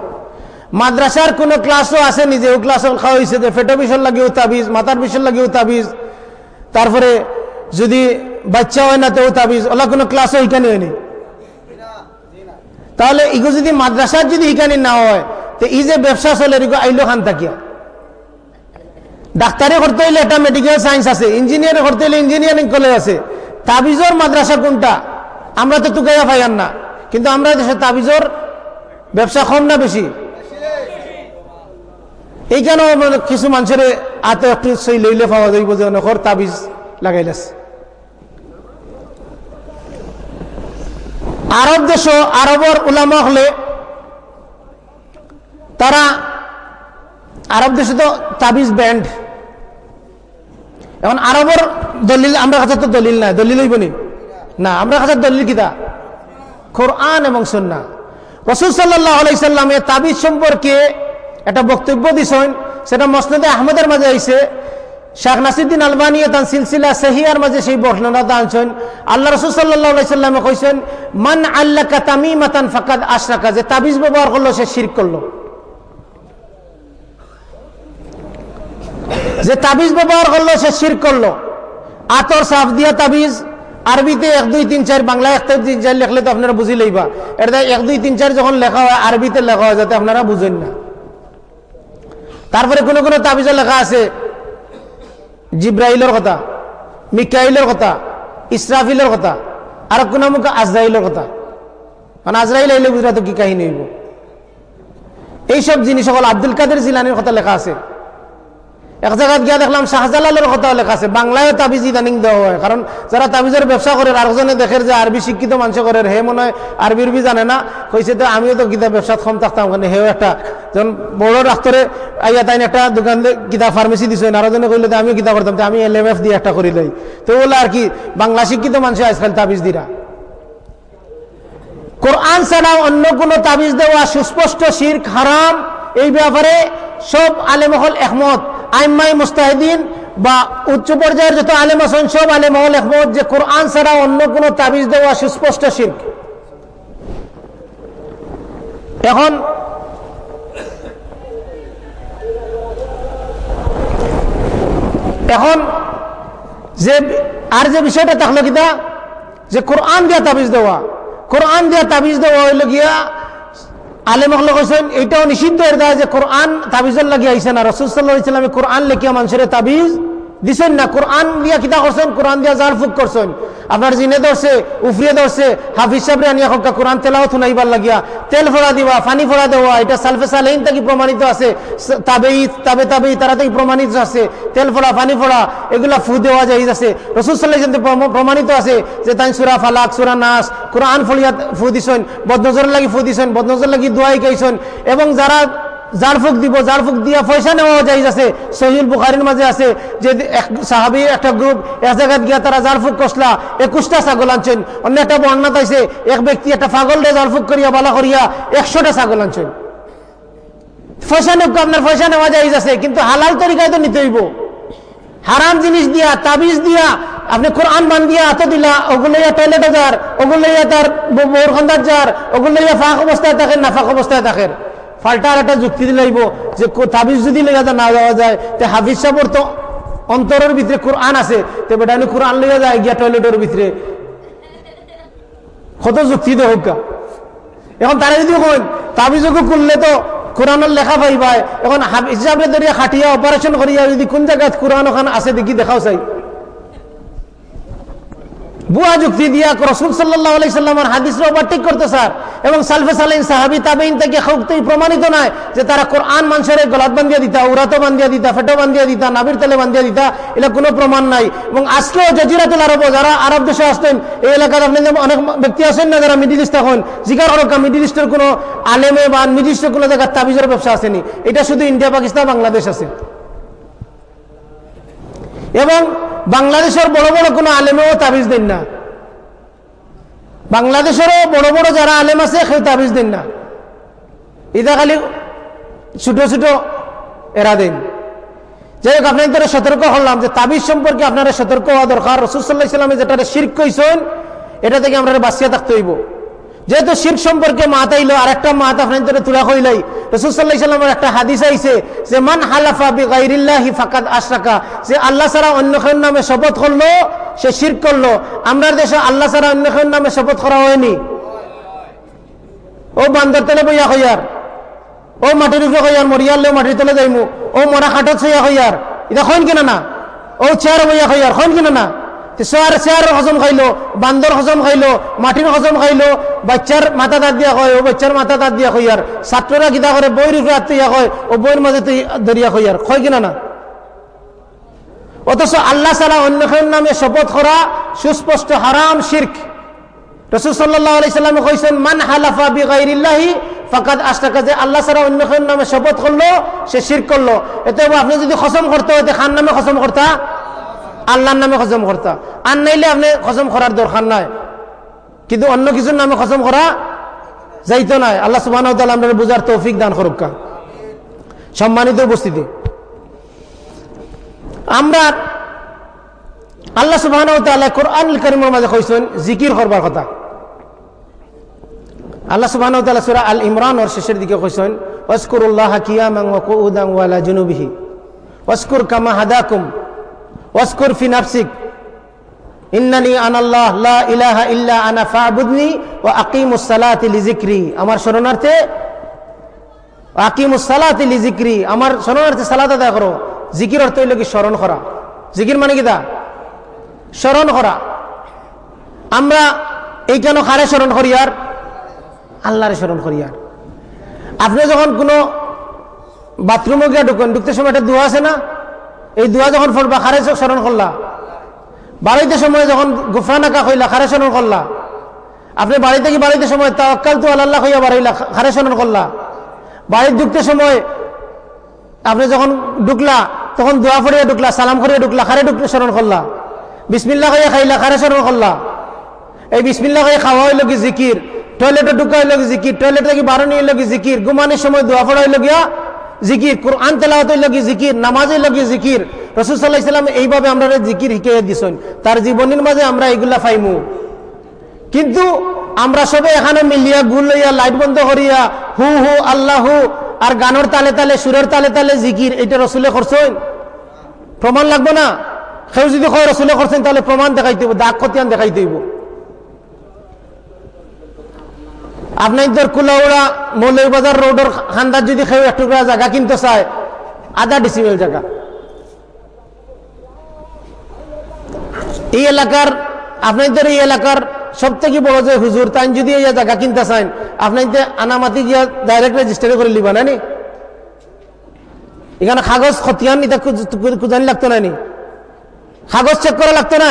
মাদ্রাসার কোনো ক্লাসও আছে নিজে, ও ক্লাসও খাওয়া হয়েছে যে ফেটো বিষয় লাগেও তাবিজ, মাথার বিষয় লাগেও তাবিজ। তারপরে যদি বাচ্চা হয় না তো তাবিজ ওলা কোনো ক্লাসও এখানে হয়নি। তাহলে ইগো যদি মাদ্রাসার যদি এখানে না হয়, তো ই যে ব্যবসা চলে এগুলো আইলো খান থাকিয়া ডাক্তারে করতে হইলে একটা মেডিকেল সায়েন্স আছে ইঞ্জিনিয়ার করতে হইলে ইঞ্জিনিয়ারিং কলেজ আছে। তাবিজর মাদ্রাসা কোনটা? আমরা তো তুকাইয়া পাইয়ান না। কিন্তু আমরা দেশে তাবিজর ব্যবসা কম না বেশি? এইখানেও মানে কিছু মানুষের আতে একটু সেই লইলে পাওয়া যাইব যে অনেকর তাবিজ লাগাইলাছে। আরব দেশ আরবর উলামা হলে তারা আরব দেশে তো তাবিজ ব্যান্ড। এখন আরবর দলিল, আমরা কাছে তো দলিল নাই, দলিল হইবনি না? আমরা কাছে দলিল কিতা? কোরআন এবং সন্না। রসুল সাল্লাহ আলাইসাল্লাম তাবিজ সম্পর্কে একটা বক্তব্য দিছেন, সেটা মসনদে আহমদের মাঝে আইছে। শাহ নাসিদ্দিন আলবানী তান সিলসিলা সেহিয়ার মাঝে সেই বর্ণনাটা আনছেন। আল্লাহ রসুল সাল্লাহ আলাইসাল্লামে কইছেন, মান আল্লাহ তামি মাতান ফাকাদ আশরাকা যে তাবিজ ব্যবহার করল সে শির করল। যে তাবিজ ব্যবহার করল, সে শির করল। আতর সাফ দিয়া তাবিজ, আরবিতে এক, দুই, তিন, চার, বাংলা এক, তিন চার লেখলে তো আপনারা বুঝি লইবা। এটা এক, দুই, তিন, চার যখন লেখা হয়, আরবিতে লেখা হয়, যাতে আপনারা বুঝেন না। তারপরে কোনো কোনো তাবিজে লেখা আছে, জিব্রাইলের কথা, মিকাইলের কথা, ইসরাফিলের কথা, আর কোন মুখ আজরাইলের কথা। মানে আজরাইল আইলে গুজরাত কি কাহিনী হইব? এইসব জিনিস সকল আব্দুল কাদের জিলানির কথা লেখা আছে। এক জায়গায় গিয়া দেখলাম শাহজালালের কথা লেখা আছে। বাংলায় তাবিজ ইদানিং দেওয়া হয়। কারণ যারা তাবিজের ব্যবসা করে, আরেকজনে দেখে যে আরবি শিক্ষিত মানুষ করে, হে মনে হয় আরবি উরবি জানে না, কইছে তো আমিও তো গীতা ব্যবসা কম থাকতাম ওখানে হেও একটা যখন বড় ডাক্তারে আইয়া তাই একটা দোকান গীতা ফার্মেসি দিছে আরেকজনে কইলে তো আমিও গীতা করতাম তো আমি এল এম এফ দিয়ে একটা করি লই। তো বলে আর কি, বাংলা শিক্ষিত মানুষ আজকাল তাবিজ দিরা। কোরআন ছাড়াও অন্য কোনো তাবিজ দেওয়া সুস্পষ্ট শির্ক হারাম, এই ব্যাপারে সব আলেমহল একমত। আইমাই মুস্তাহিদিন বা উচ্চ পর্যায়ের যত আলেম আছেন, সব আলেমহল একমত যে কোরআন ছাড়া অন্য কোনো তাবিজ দেওয়া সুস্পষ্ট শির্ক। এখন এখন যে আর যে বিষয়টা থাকল কিনা যে কোরআন দিয়া তাবিজ দেওয়া। কোরআন দিয়া তাবিজ দেওয়া হইল গিয়া আলেমহল কৈছেন এটাও নিষিদ্ধ এর দেয় যে কোরআন তাবিজের লাগিয়ে আইসে না। রসুল সাল্লাহ ইসলামে কোরআন লেখিয়া মানুষের তাবিজ দিছেন না? কোরআন দিয়া কিতা করছেন? কোরআন দিয়া জাল ফুক করছেন আপনার জিনে ধরছে উফরিয়ে ধরছে হাফিজ সাহেব আনিয়া হকা কোরআন তেলাও থুনাইবার লাগিয়া। তেল ফোড়া দিবা, পানি ফোড়া দেওয়া এটা সালফে সালেইন থেকে প্রমাণিত আছে। তাবেই তাবে তাবেই তারা থেকে প্রমাণিত আছে। তেল ফোড়া পানি ফোড়া এগুলা ফু দেওয়া যাই আছে। রসুল সাল্লাহ প্রমাণিত আছে যে তাই সুরা ফালাক সুরা নাস কোরআন ফলিয়া ফু দিছেন বদনজর লাগি ফু দিছেন বদনজর লাগি দোয়াই গাইছেন। এবং যারা জারফুক দিব, জারফুক দিয়া পয়সা নেওয়া যাই আছে। সহিল বুখারির মাঝে আছে যে এক সাহাবি, একটা গ্রুপ, এক জায়গায় গিয়া তারা জারফুক কষলা, একুশটা ছাগল আনছেন। অন্য একটা বর্ণাত আছে এক ব্যক্তি একটা পাগল দিয়ে জারফুক করিয়া, বালা করিয়া একশোটা ছাগল আনছেন। পয়সা নেব আপনার পয়সা নেওয়া যাই আছে, কিন্তু হালাল তরিকায় তো নিতে হইব। হারাম জিনিস দিয়া, তাবিজ দিয়া, আপনি কোরআন বান দিয়া হাতে দিলা ওগুলাইয়া টয়লেটে যার ওগুলাইয়া তার বৌর খান্দার যার ওগুলাইয়া ফাঁক অবস্থায় থাকেন না ফাঁক অবস্থায় থাকেন। ফাল্টার একটা যুক্তি দিলাইব যে তাবিজ যদি লেগা না যাওয়া যায়, তে হাফিজ সাহর তো অন্তরের ভিতরে কোরআন আছে, তো বেটা কোরআন লেগে যায়, গিয়া টয়লেটের ভিতরে। কত যুক্তি দে হোক এখন তারা যদি কইন তাবিজকে করলে তো কোরআনের লেখা পাইবাই, এখন হিসাবে ধরিয়া খাটিয়া অপারেশন করিয়া যদি কোন জায়গায় কোরআন ওখানে আছে দেখি দেখাও চাই। বুয়া যুক্তি দিয়া রসুল সাল্লাহ আলাইসাল্লামের হাদিসের ওভারটেক করতে স্যার। এবং সালফে সালাইন সাহাবি তাবেইন থেকে হকতেই প্রমাণিত নয় যে তারা কোরআন মানুষের গলাত বান্ধিয়া দিতা উরাতো বান্ধিয়া দিতা ফেটো বান্ধিয়া দিতা নাবির তেলে বান্ধিয়া দিতা এটা কোনো প্রমাণ নাই। এবং আজকেও জজিরাতুল আরব, যারা আরব দেশে আসতেন, এই এলাকার আপনি অনেক ব্যক্তি আছেন না, যারা মিডিল ইস্ট এখন জিকার অরকা, মিডিল ইস্টের কোনো আলেমে বা মিডিল ইস্টের কোনো জায়গায় তাবিজের ব্যবসা আসেনি। এটা শুধু ইন্ডিয়া, পাকিস্তান, বাংলাদেশ আছে। এবং বাংলাদেশের বড় বড় কোনো আলেমেও তাবিজ দেন না। বাংলাদেশেরও বড় বড় যারা আলেম আছে, কেউ তাবিজ দেন না। এটা খালি ছোট ছোট এরা দেন। যাই হোক আপনাদের সতর্ক হলাম যে তাবিজ সম্পর্কে আপনারা সতর্ক হওয়া দরকার। রসুল্লাহ ইসলামে যেটা শির্ক কইছেন, এটা থেকে আমরা বাঁচিয়ে থাকতে হইব। যেহেতু শির সম্পর্কে মাত আইলো আর একটা মাত ধরে তুলা কইলাই। রসুল্লাহ ইসলামের একটা হাদিস আইছে যে, মান হালাফা বি গাইরিল্লাহি ফাকাদ আশরাকা যে আল্লাহ ছাড়া অন্য কেউ নামে শপথ করল, সে শির করল। আমরা দেশে আল্লাহ ছাড়া অন্য কেউ নামে শপথ করা হয়নি। ও বান্দর তেলে বইয়া হইয়ার ও মাটির উপরে হইয়ার মরিয়ালে মাটির তলে যাইমু। ও মরা খাটত ছইয়া হইয়ার এটা হইন কিনা না? ও চেয়ার বইয়া হইয়ার হইন কিনা না? চেয়ার চেয়ার হজম খাইলো বান্দর হজম খাইলো মাটির হজম খাইলো বাচ্চার মাথা দাঁত দিয়া কয় ও বাচ্চার মাথা দাঁত দিয়া হইয়ার ছাত্ররা কিতা করে বইয়ের উপরে আত্মীয়া কয় ও বইয়ের মাঝে তুই ধরিয়া হইয়ার হয় কিনা না অথচ আল্লাহ সালা অন্য নামে শপথ করা সুস্পষ্ট হারাম শির্ক রসুল সাল্লাহ আলি সাল্লামে কইছেন মান হালাফা বি গাইরিল্লাহি ফাকাদ আশরাকা যে আল্লাহ ছাড়া অন্য নামে শপথ করল সে শির করল এতে আপনি যদি খসম করতে হইতে খান নামে খসম করতা আল্লাহর নামে হজম করতা আর নাইলে আপনি হজম করার দরকার নাই। কিন্তু অন্য কিছুর নামে খসম করা যাইতো নাই। আল্লাহ সুবাহ আমরা বুঝার তৌফিক দান করুকা সম্মানিত উপস্থিতি। আমরা আল্লাহ সুবাহ কোরআন করিমের মাঝে কইছেন, জিকির করবার কথা। আল্লাহ সুবাহ আল ইমরান ওর শেষের দিকে কইছেন ওয়াসকুরুল্লাহ কিয়ামাং ওয়া কুউদাং ওয়ালা জুনুবিহি। ওয়াসকুর কামা হাদাকুম। ওয়াসকুর ফি নাফসিক। আমার শরণার্থে আকিমুস সালাতি লিজিকরি আমার শরণার্থে সালাত আদায় করো। জিকির অর্থ হইল কি স্মরণ করা। জিকির মানে কি দা স্মরণ করা। আমরা এই কেন কারে স্মরণ করি আর? আল্লাহরে স্মরণ করি আর। আপনি যখন কোনো বাথরুমে গিয়ে ঢুকেন, ঢুকতে সময় একটা দোয়া আছে না? এই দোয়া যখন ফলবা খারে স্মরণ করলা। বাড়িতে সময় যখন গুফরানাকা হইলা খারে স্মরণ করলা। আপনি বাড়িতে কি বাড়িতে সময় তাওয়াক্কাল তো আল্লাহ হইয়া বাড়াইলা খারে স্মরণ করলা? বাড়ির ঢুকতে সময় আপনি যখন ঢুকলা, তখন দোয়া ফরিয়া ঢুকলা, সালাম করিয়া ঢুকলা, খারে ঢুকতে স্মরণ করলা। বিসমিল্লা খাইয়া খাইলা, খারে স্মরণ করলা। এই বিসমিল্লা খাইয়া খাওয়া হইল কি জিকির, টয়লেটে ঢুকা হইল কি জিকির, টয়লেট থেকে বারণি হইল কি জিকির, ঘুমানোর সময় দোয়া ফোড়া হইল গিয়া জিকির, কোরআন তেলাওয়াত হইল কি জিকির নামাজ হইল কি জিকির। রসুল সাল্লাহ ইসলাম এইভাবে আমরা জিকির শিখাইয়া দিছেন। তার জীবনের মাঝে আমরা এইগুলা পাইমু কিন্তু আমরা সবে এখানে মিলিয়া গুল লইয়া, লাইট বন্ধ করিয়া, হু হু, আল্লাহ, হু, আর গানের তালে তালে, সুরের তালে তালে জিকির, এটা রসুলে করছেন? প্রমাণ লাগবে না? কেউ যদি কয় রসুলে করছেন, তাহলে প্রমাণ দেখাইতে হইব, দাগ খতিয়ান দেখাইতে হইব। আপনার কুলাউড়া মৌলবাজার রোডের খান্দার যদি কেউ একটু জায়গা কিনতে চায়, আধা ডিসিমেল জায়গা। এই এলাকার আপনাদের এই এলাকার সব থেকে বড় যে হুজুর, তাই যদি এই জায়গা কিনতে চান আপনাদের আনামাতি গিয়া ডাইরেক্ট রেজিস্টার করে লিবা না নি এখানে কাগজ খতিয়ান এটা খুঁজানি লাগতো না নি কাগজ চেক করা লাগতো না?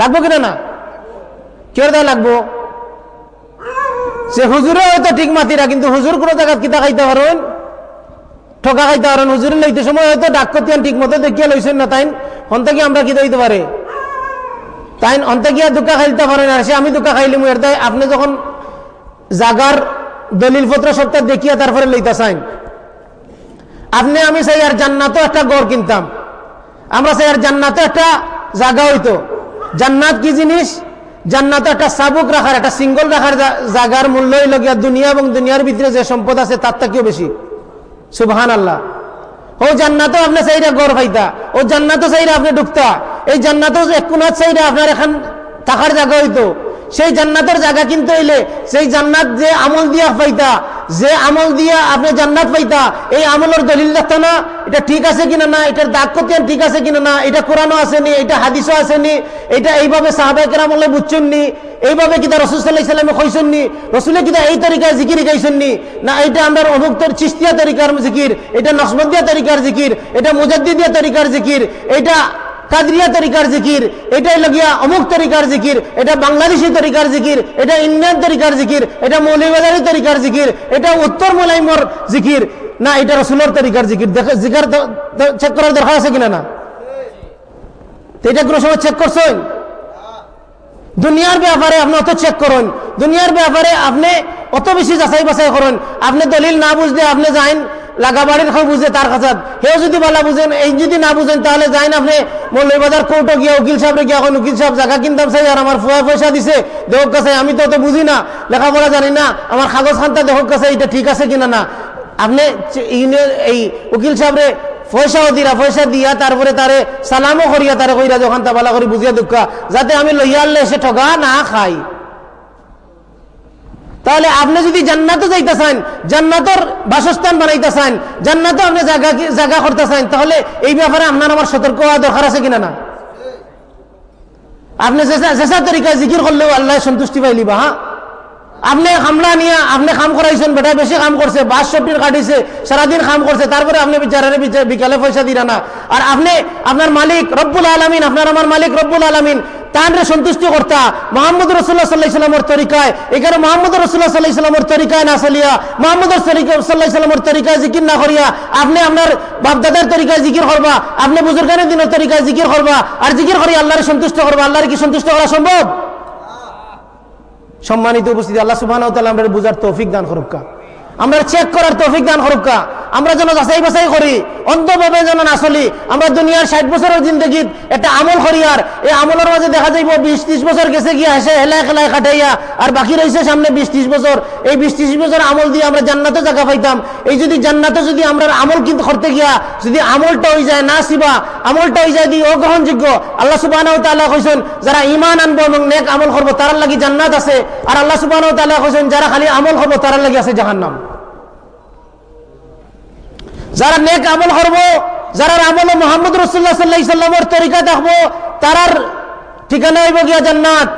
লাগবো কিনা না? কেউ দেয় লাগবো? সে হুজুরে হয়তো ঠিক মাতিরা, কিন্তু হুজুর কোনো জায়গা কিতা খাইতে পারেন ঠকা খাইতে পারেন হুজুরে লইতে সময় হয়তো ডাক কতিয়ান ঠিক মতো দেখিয়া লইছেন না তাই হন্তে কি আমরা কিতা হইতে পারে? তাই অন্তে গিয়া দুঃখা খাইতে পারে না সে আমি দুঃখা খাইলি মুয়ের তাই আপনি যখন জাগার দলিল পত্র সপ্তাহ দেখিয়া তারপরে লইতে চাইন। আপনি, আমি চাই আর জান্নাতও একটা গড় কিনতাম। আমরা চাই আর জান্নাতও একটা জায়গা হইতো। জান্নাত কি জিনিস? জান্নাত একটা সাবুক রাখার, একটা সিঙ্গল রাখার জায়গার মূল্য হইল গিয়া দুনিয়া এবং দুনিয়ার ভিতরে যে সম্পদ আছে তার থেকেও বেশি। সুবহান আল্লাহ ও জান্নাতও আপনার চাইরা গড় পাইতা ও জান্নাতও চাইরা আপনি ঢুকতা এই জান্নাতও এক কোন চাইরা আপনার এখান থাকার জায়গা হইতো। সেই জান্নাতের জায়গা কিনতে হইলে সেই জান্নাত যে আমল দিয়া পাইতা, যে আমল দিয়া আপনি জান্নাত পাইতা, এই আমলের দলিল দেখতো না, এটা ঠিক আছে কিনা না, এটার দাগ কতিয়ান ঠিক আছে কিনা না, এটা কোরআনও আসেনি এটা হাদিসও আসেনি এটা এইভাবে সাহাবাহিকের আমলে বুঝছেন নি, এইভাবে কিতা রসুল সাল্লাহ ইসলামে কইছেন নি, রসুলে কিতা এই তরিকায় জিকির গাইছেন নি এটা আমরা অমুক চিস্তিয়া তরিকার জিকির, এটা নসমদিয়া তরিকার জিকির, এটা মুজাদ্দিদিয়া তরিকার জিকির, এটা কাদরিয়া তরিকার জিকির, এটাই লগিয়া অমুক তরিকার জিকির, এটা বাংলাদেশি তরিকার জিকির, এটা ইন্ডিয়ান তরিকার জিকির, এটা মৌলিবাজারি তরিকার জিকির, এটা উত্তর মোলাইমর জিকির। না, এটা রসুলের তরিকার জিকির। জিকার চেক করার দরকার আছে কিনা না? এটা কোনো সময় চেক করছেন? দুনিয়ার ব্যাপারে আপনি অত চেক করুন। দুনিয়ার ব্যাপারে আপনি অত বেশি যাচাই বাছাই করুন। আপনি দলিল না বুঝলে আপনি যাইন। লাগাবাড়ির খাও বুঝে তার কাছে। হেও যদি বালা বুঝেন, এই যদি না বুঝেন, তাহলে যাই না আপনি মৌলবাজার কোর্টে গিয়া উকিল সাহেবরে গিয়া এখন উকিল সাহেব জায়গা কিনতাম চাই, আর আমার ফুয়া পয়সা দিছে, দেহক কাছে, আমি তো বুঝি না, লেখাপড়া জানি না, আমার কাগজ খান্তা দেহক কাছে এটা ঠিক আছে কিনা না? আপনি এই উকিল সাহেবরে পয়সাও দিরা, পয়সা দিয়া তারপরে তারে সালামও করিয়া, তারে কইরা যখন তা বালা করে বুঝিয়া দুঃখা যাতে আমি লইয়া আনলে সে ঠগা না খাই তাহলে আপনি যদি জান্নাতও যাইতে চান জান্নাতের বাসস্থান বানাইতে চান জান্নাতে আপনি জায়গা জায়গা করতে চান তাহলে এই ব্যাপারে আপনার আমার সতর্ক হওয়া দরকার আছে কিনা না? আপনি যেসা তরিকায় জিকির করলেও আল্লাহ সন্তুষ্টি পাইলিবা হ্যাঁ? আপনি খামলা নিয়ে, আপনি কাম করাইছেন, বেটা বেশি কাম করছে, বাস সবটির কাটিছে, সারাদিন কাম করছে, তারপরে আপনি বিচারের বিকালে পয়সা দিরা না। আর আপনি, আপনার মালিক রব্বুল আলমিন, আপনার আমার মালিক রব্বুল আলমিন তানরে সন্তুষ্টি কর্তা মোহাম্মদ রসুল্লাহ সাল্লাহ ইসলামের তরিকায়, এখানে মোহাম্মদ রসুল্লাহ সাল্লাহ ইসলামের তরিকায় না চালিয়া মোহাম্মদ সাল্লাহ তরিকায় জিকির না করিয়া, আপনি আপনার বাপদাদার তরিকায় জিকির করবা, আপনি বুজুর্গানের দিনের তরিকায় জিকির করবা, আর জিকির করি আল্লাহরে সন্তুষ্ট করবা। আল্লাহর কি সন্তুষ্ট করা সম্ভব? সম্মানিত উপস্থিতি আল্লাহ সুবাহ বুঝার তৌফিক দান করুকা। আমরা চেক করার তৌফিক দান করুকা আমরা যেন যাচাই বাছাই করি অন্তভাবে যেন না চলি। আমরা দুনিয়ার ষাট বছরের জিন্দগিত একটা আমল করি আর। এই আমলের মাঝে দেখা যাইব বিশ ত্রিশ বছর গেছে গিয়া হেসে হেলায় খেলায় খাটাইয়া, আর বাকি রয়েছে সামনে বিশ ত্রিশ বছর। এই বিশ ত্রিশ বছর আমল দিয়ে আমরা জান্নাতে জায়গা পাইতাম। এই যদি জান্নাতে যদি আমরা আমল কিন্তু করতে গিয়া, যদি আমলটা হয়ে যায় না সিবা, আমলটা হয়ে যায় দিয়ে অগ্রহণযোগ্য। আল্লাহ সুবাহ কইছেন, যারা ইমান আনব এবং নেক আমল করব তার লাগি জান্নাত আছে। আর আল্লাহ সুবাহ কইছেন, যারা খালি আমল করব তার লাগি আছে জাহান্নাম। যারা নেক আমল করব, যারা আমল মোহাম্মদ রসুল্লাহ তরিকা দেখব, তারার ঠিকানা হইব গিয়া জান্নাত।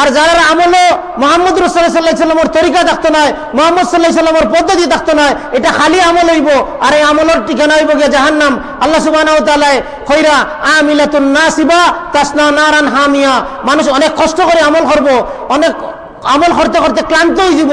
আর যারা আমল মোহাম্মদ রসুল্লাহ সাল্লাহ সাল্লামের তরিকা থাকতো নয় মোহাম্মদ সাল্লাহ পদ্ধতি থাকতো নয় এটা খালি আমল হইব। আর এই আমলের ঠিকানা হইব গিয়া জাহান্নাম। আল্লাহ সুবাহ খৈরা নাসিবা তাসনা নারান হামিয়া। মানুষ অনেক কষ্ট করে আমল করব, অনেক আমল করতে করতে ক্লান্ত হয়ে যাব।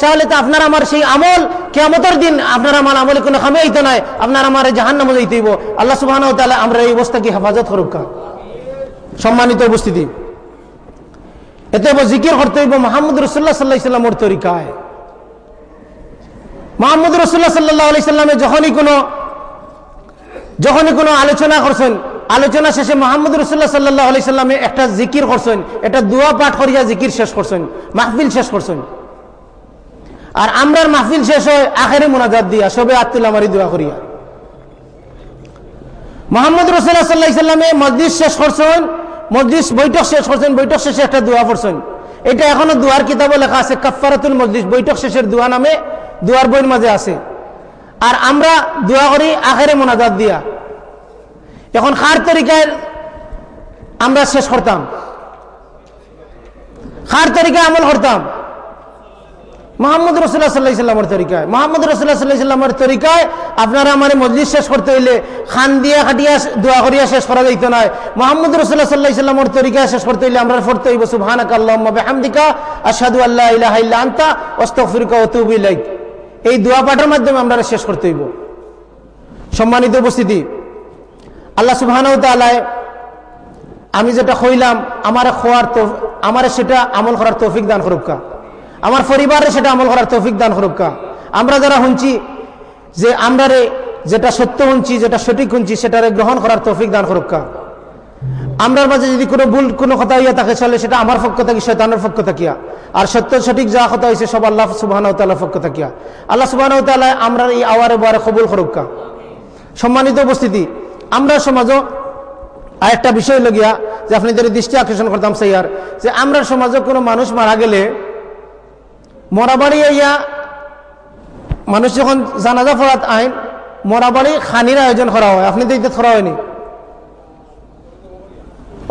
তাহলে তো আপনার আমার সেই আমল কেমতের দিন আপনার আমার আমলে কোনো খামে হইতে নয় আপনার আমার জাহান নামে যাইতে হইব। আল্লাহ সুবাহ তাহলে আমরা এই অবস্থাকে হেফাজত করুক সম্মানিত উপস্থিতি, এতে জিকির করতে হইব মোহাম্মদ রসুল্লাহ সাল্লাহ সাল্লামের তরিকায়। মোহাম্মদ রসুল্লাহ সাল্লাহ আলি সাল্লামে যখনই কোনো যখনই কোনো আলোচনা করছেন, আলোচনা শেষে মোহাম্মদ রসুল্লাহ সাল্লাহ আলি সাল্লামে একটা জিকির করছেন, একটা দোয়া পাঠ করিয়া জিকির শেষ করছেন, মাহফিল শেষ করছেন। আর আমরার মাহফিল শেষ হয় আখেরে মোনাজাত দিয়া, সবে আত্মুল্লাহ মারি দোয়া করিয়া। মোহাম্মদ রসুল্লাহ সাল্লাহ সাল্লামে মসজিদ শেষ করছেন মসজিদ বৈঠক শেষ করছেন, বৈঠক শেষে একটা দোয়া পড়ছেন। এটা এখনও দুয়ার কিতাবে লেখা আছে কাফারাতুল মসজিদ বৈঠক শেষের দোয়া নামে দুয়ার বইয়ের মাঝে আছে। আর আমরা দোয়া করি আখেরে মোনাজাত দিয়া। এখন খার তরিকায় আমরা শেষ করতাম। খার তরিকায় আমল করতাম। মোহাম্মদ রসুল্লাহ সাল্লাহ সাল্লামের তরিকায়। মোহাম্মদ রসুল্লাহ সাল্লাহ সাল্লামের তরিকায় আপনারা আমার মজলিস শেষ করতে হইলে খান দিয়া খাটিয়া দোয়া করিয়া শেষ করা যাইতো নয় মোহাম্মদ রসুল্লাহ সাল্লাহ সাল্লামের তরিকায় শেষ করতে হইলে আমরা পড়তে হইব, সুবহানাক আল্লাহুম্মা বিহামদিকা, আশহাদু আল্লা ইলাহা ইল্লা আনতা এই দোয়া পাঠের মাধ্যমে আমরা শেষ করতে হইব। সম্মানিত উপস্থিতি, আল্লাহ সুবহানাহু আমি যেটা কইলাম, আমার খোয়ার আমার সেটা আমল করার তৌফিক দান করুকা আমার পরিবারে সেটা আমল করার তৌফিক দান করুকা আমরা যারা শুনছি যে আমরা যেটা সত্য শুনছি যেটা সঠিক শুনছি সেটারে গ্রহণ করার তৌফিক দান করুকা আমরার মাঝে যদি কোনো ভুল, কোনো কথা হইয়া থাকে চলে সেটা আমার পক্ষ থাকি শৈতানের পক্ষ থাকিয়া আর সত্য, সঠিক যা কথা হয়েছে সব আল্লাহ সুবাহ পক্ষ থাকিয়া আল্লাহ সুবাহ আমরা এই আওয়ারে বারে কবুল করুকা সম্মানিত উপস্থিতি, আমরা সমাজও আরেকটা বিষয় লগিয়া যে আপনি আপনাদের দৃষ্টি আকর্ষণ করতাম, সেইয়ার, যে আমরা সমাজে কোনো মানুষ মারা গেলে মরাবাড়ি ইয়া মানুষ যখন জানাজা ফরাত আইন, মরাবাড়ি খানির আয়োজন করা হয়। আপনি তো এটা করা হয়নি।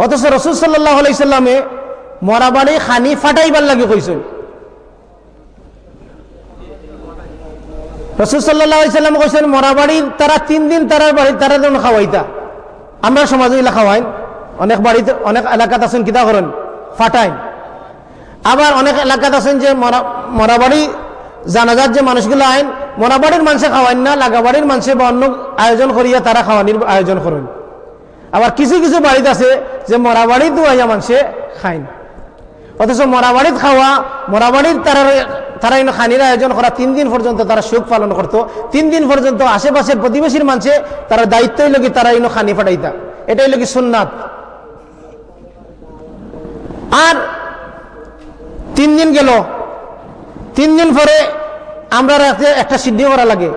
অথচ রসুল সাল্লাহ আলাইসাল্লামে মরাবাড়ি খানি ফাটাইবার লাগে কইছেন। রসুল সাল্লাহ সাল্লাম কৈছেন মরা বাড়ির তারা তিন দিন তারা বাড়ির তারা যেন খাওয়াইতা। আমরা সমাজে ইলা খাওয়াইন অনেক বাড়িতে, অনেক এলাকাত আছেন, কিতা করেন? ফাটাইন। আবার অনেক এলাকাত আছেন যে মরা মরা বাড়ি জানাজার যে মানুষগুলো আইন, মরাবাড়ির মানুষে খাওয়াইন না, লাগাবাড়ির মানুষে বা অন্য আয়োজন করিয়া তারা খাওয়ানির আয়োজন করেন। আবার কিছু কিছু বাড়িতে আছে যে মরা বাড়ি দুয়াইয়া মানুষে খাইন। অথচ মরাবাড়িত খাওয়া, মরাবাড়ির তারা তারা ইনো খানির আয়োজন করা তিন দিন পর্যন্ত তারা সুখ পালন করত। তিন দিন পর্যন্ত আশেপাশের প্রতিবেশীর মানুষে তারা দায়িত্বই লগি তারা ইনো খানি ফাটাইতা। এটাই লগি সুন্নাত। আর তিন দিন গেল। তিন দিন পরে আমরা একটা সিদ্ধি করা লাগে।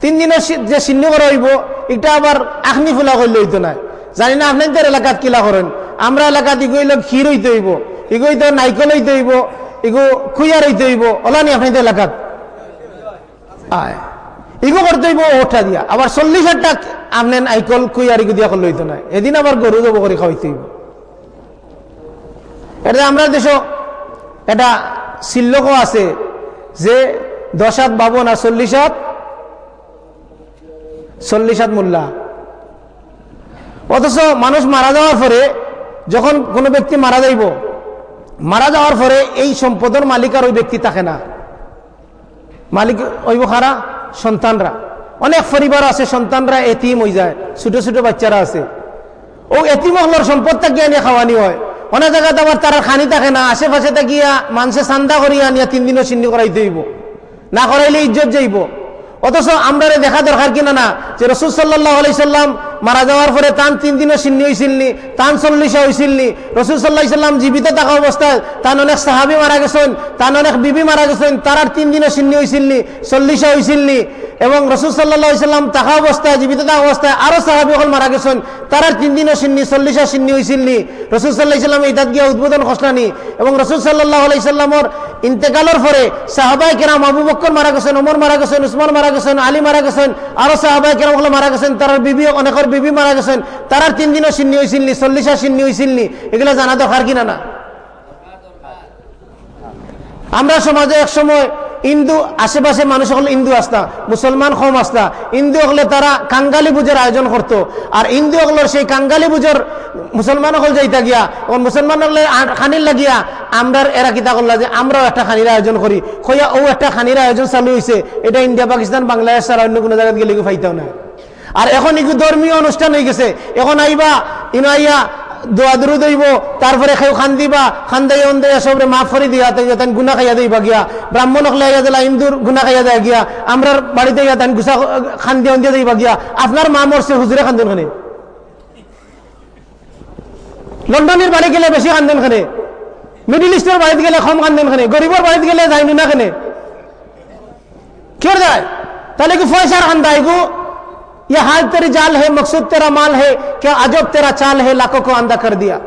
তিন দিনের যে সিদ্ধি করা হইব, এটা আবার আখনি ফুলা করলে হইতো না। জানি না আপনাদের এলাকাত কিলা করেন। আমরা এলাকাত ইগো ক্ষীর হইতে হইব। ইগো হইতো নাইকল হইতে হইব। ইগো খুইয়ার হইতে হইব। ওলানি আপনাদের এলাকাত? আয়। ইগো করতে হইব ওঠা দিয়া। আবার চল্লিশ হাজার টাক আপনি নাইকল, খুইয়ার ইগো দিয়া করলে হইতো না। এদিন আবার গরু জব করে খাওয়াইতে হইব। এটা আমরা দেশ এটা শিল্লকও আছে যে দশ হাত বাবন আর চল্লিশ হাত চল্লিশ হাত মোল্লা। অথচ মানুষ মারা যাওয়ার পরে যখন কোনো ব্যক্তি মারা যাইব, মারা যাওয়ার পরে এই সম্পদের মালিক আর ওই ব্যক্তি থাকে না। মালিক ওইব খারা সন্তানরা। অনেক পরিবার আছে, সন্তানরা এতিম হয়ে যায়, ছোট ছোট বাচ্চারা আছে। ও এতিম হলোর সম্পদ থাকিয়া নিয়ে খাওয়ানি হয়? অনেক জায়গাতে আবার তারা খানি থাকে না আশেপাশে থাকিয়া মানুষে চান্দা করিয়া নিয়ে তিন দিনও চিহ্ন করাইতে হইব না করাইলে ইজ্জত যাইব। অথচ আমরা দেখা দরকার কিনা না যে রসুল সাল্লাহ আলাইসাল্লাম মারা যাওয়ার পরে তান তিন দিনও সিন্নি হয়েছিলনি তান চল্লিশে হয়েছিলনি রসুল সাল্লাহ সাল্লাম জীবিত থাকা অবস্থায় তান অনেক সাহাবি মারা গেছেন, তান অনেক বিবি মারা গেছেন, তার আর তিন দিনও সিন্নি হয়েছিলনি চল্লিশে হয়েছিলনি এবং রসুল সাল্লাহ সাল্লাম থাকা অবস্থায়, জীবিত থাকা অবস্থায় আরও সাহাবি হল মারা গেছেন, তার আর তিন দিনও সিন্নি চল্লিশে সিন্নি হয়েছিলনি রসুল সাল্লাহ সাল্লাম ইতাত গিয়া উদ্বোধন খসলানি এবং রসুল সাল্লাহ আলাইসাল্লামর ইন্তেকালের পরে সাহাবাই কেরাম আবু বক্কর মারা গেছেন, ওমর মারা গেছেন, উসমান মারা গেছেন, আলী মারা গেছেন আরও সাহাবাই কেরাম হলো মারা গেছেন, তার বিবি অনেকের বিবি মারা গেছেন তার তিন দিনও সিন্নি হয়েছিলনি চল্লিশা সিন্নি হয়েছিলনি এগুলা জানা দরকার কিনা না? আমরা সমাজে এক সময় হিন্দু আশেপাশে মানুষ হল হিন্দু আসতা, মুসলমান কম আসতা। হিন্দু হলে তারা কাঙ্গালি পুজোর আয়োজন করত, আর হিন্দু হলের সেই কাঙ্গালি পুজোর মুসলমান হল যাইতা গিয়া মুসলমান হলে খানির লাগিয়া আমরা এরা কিতা করলা যে, আমরাও একটা খানির আয়োজন করি। খইয়া ও একটা খানির আয়োজন চালু হয়েছে এটা ইন্ডিয়া, পাকিস্তান, বাংলাদেশ আর অন্য কোনো জায়গায় গেলে ফাইতাও না। আর এখন এগুলো ধর্মীয় অনুষ্ঠান হয়ে গেছে। এখন আইবা, ইনো আইয়া দোয়া দরুদ হইব, তারপরে খেউ খান দিবা, খান দাই অন দেয়া, সবরে মাফ করে দিয়া তাই গুনা খাইয়া দিবা গিয়া। ব্রাহ্মণ হলে দিলা হিন্দুর গুনা খাইয়া দেয় গিয়া। আমরা বাড়িতে গিয়া তাই গুসা খান দিয়া দিয়া দিবা গিয়া। আপনার মা মরছে, হুজুরে খান্দন খানে। লন্ডনের বাড়ি গেলে বেশি খান্দন খানে। মিডিল ইস্টের বাড়িতে গেলে কম খান্দন খানে। গরিবর বাড়িতে গেলে যাইনি না খানে। কেউ যায়? তাহলে কি পয়সার খান্দা এগু ये हाल तेरी जाल है मकसूद तेरा माल है क्या अजब तेरा चाल है लाखों को अंधा कर दिया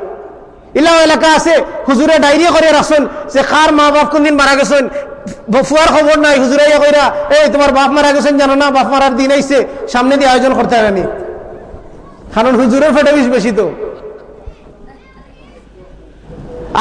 ইলাও এলাকা আছে হুজুরে ডায়রিয়া করে রাখছেন যে কার মা বাপ কোনদিন মারা গেছেন ফুয়ার খবর নাই হুজুরে ইয়া কইরা এই তোমার বাপ মারা গেছেন জানো না বাপ মারার দিন আইছে সামনে দিয়ে আয়োজন করতে পারেনি কারণ হুজুরের ফেটে বিষ বেশি তো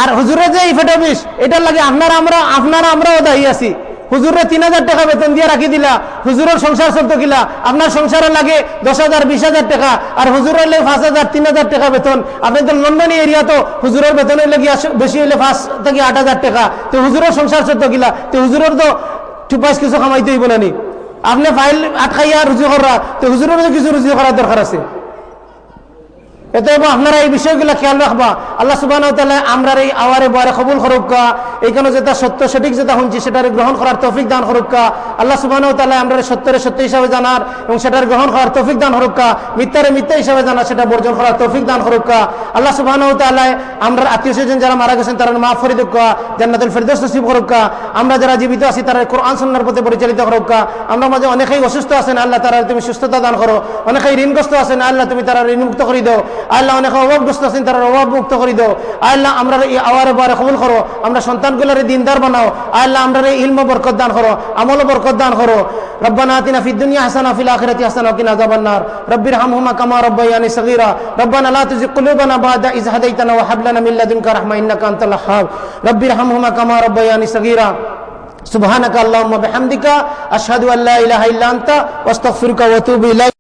আর হুজুরের যে এই ফেটে বিষ এটার লাগে আপনারা আমরা আপনারা আমরাও দায়ী আছি হুজুরের তিন হাজার টাকা বেতন দিয়ে রাখি দিলা, হুজুরের সংসার চলতো কিলা, আপনার সংসারে লাগে দশ হাজার, বিশ হাজার টাকা, আর হুজুরের লাগে পাঁচ হাজার, তিন হাজার টাকা বেতন। আপনি তো লন্ডন এরিয়া তো, হুজুরের বেতনের লাগে বেশি হইলে পাঁচ থেকে আট হাজার টাকা। তো হুজুরের সংসার চলতো কিলা, তো হুজুরের তো টুপাইস কিছু কামাইতে হইব না নি। আপনি ফাইল আটকাইয়া রুজি করা, তো হুজুরের কিছু রুজি করার দরকার আছে। এতে আপনারা এই বিষয়গুলো খেয়াল রাখবা। আল্লাহ সুবাহ আমরা এই আওয়ারে বয়ারে কবুল করুকা এইখানে যেটা সত্য সঠিক যেটা শুনছি, সেটার গ্রহণ করার তৌফিক দান করুকা আল্লাহ সুবাহ আমরা সত্যরে সত্য হিসাবে জানার এবং সেটার গ্রহণ করার তৌফিক দান করুকা মিথ্যারে মিথ্যা হিসাবে জানার সেটা বর্জন করার তৌফিক দান করুকা আল্লাহ সুবাহ আমরা আত্মীয় স্বজন যারা মারা গেছেন, তারা মাফ করে দুকা জান্নাতুল ফেরদোস নসিব করুকা আমরা যারা জীবিত আছি, তারা কোরআন সন্ন্যার প্রতি পরিচালিত করুকা আমরা মাঝে অনেকেই অসুস্থ আছেন, আল্লাহ তারা তুমি সুস্থতা দান করো। অনেকেই ঋণগ্রস্ত আছেন, আল্লাহ তুমি তারা ঋণ মুক্ত করে দাও। আল্লাহ অনেক অভাবগ্রস্ত আছেন তারা অভাব মুক্ত করে দাও আল্লাহ আমরা এই আওয়ারে বারে কবুল করো আমরা সন্তানগুলোর দিনদার বানাও আল্লাহ আমরা এই ইলম বরকত দান করো আমল বরকত দান করো ربنا آتنا في الدنيا حسنة وفي الآخرة حسنة وقنا عذاب النار رب ارحمهما كما ربياني صغيرا ربنا لا تزغ قلوبنا بعد إذ هديتنا وهب لنا من لدنك رحمة إنك أنت الوهاب رب ارحمهما كما ربياني صغيرا সুবহানাকা আল্লাহুম্মা বিহামদিকা আশহাদু আল্লা ইলাহা ইল্লা আনতা ওয়াস্তাগফিরুকা ওয়া আতুবু ইলাইক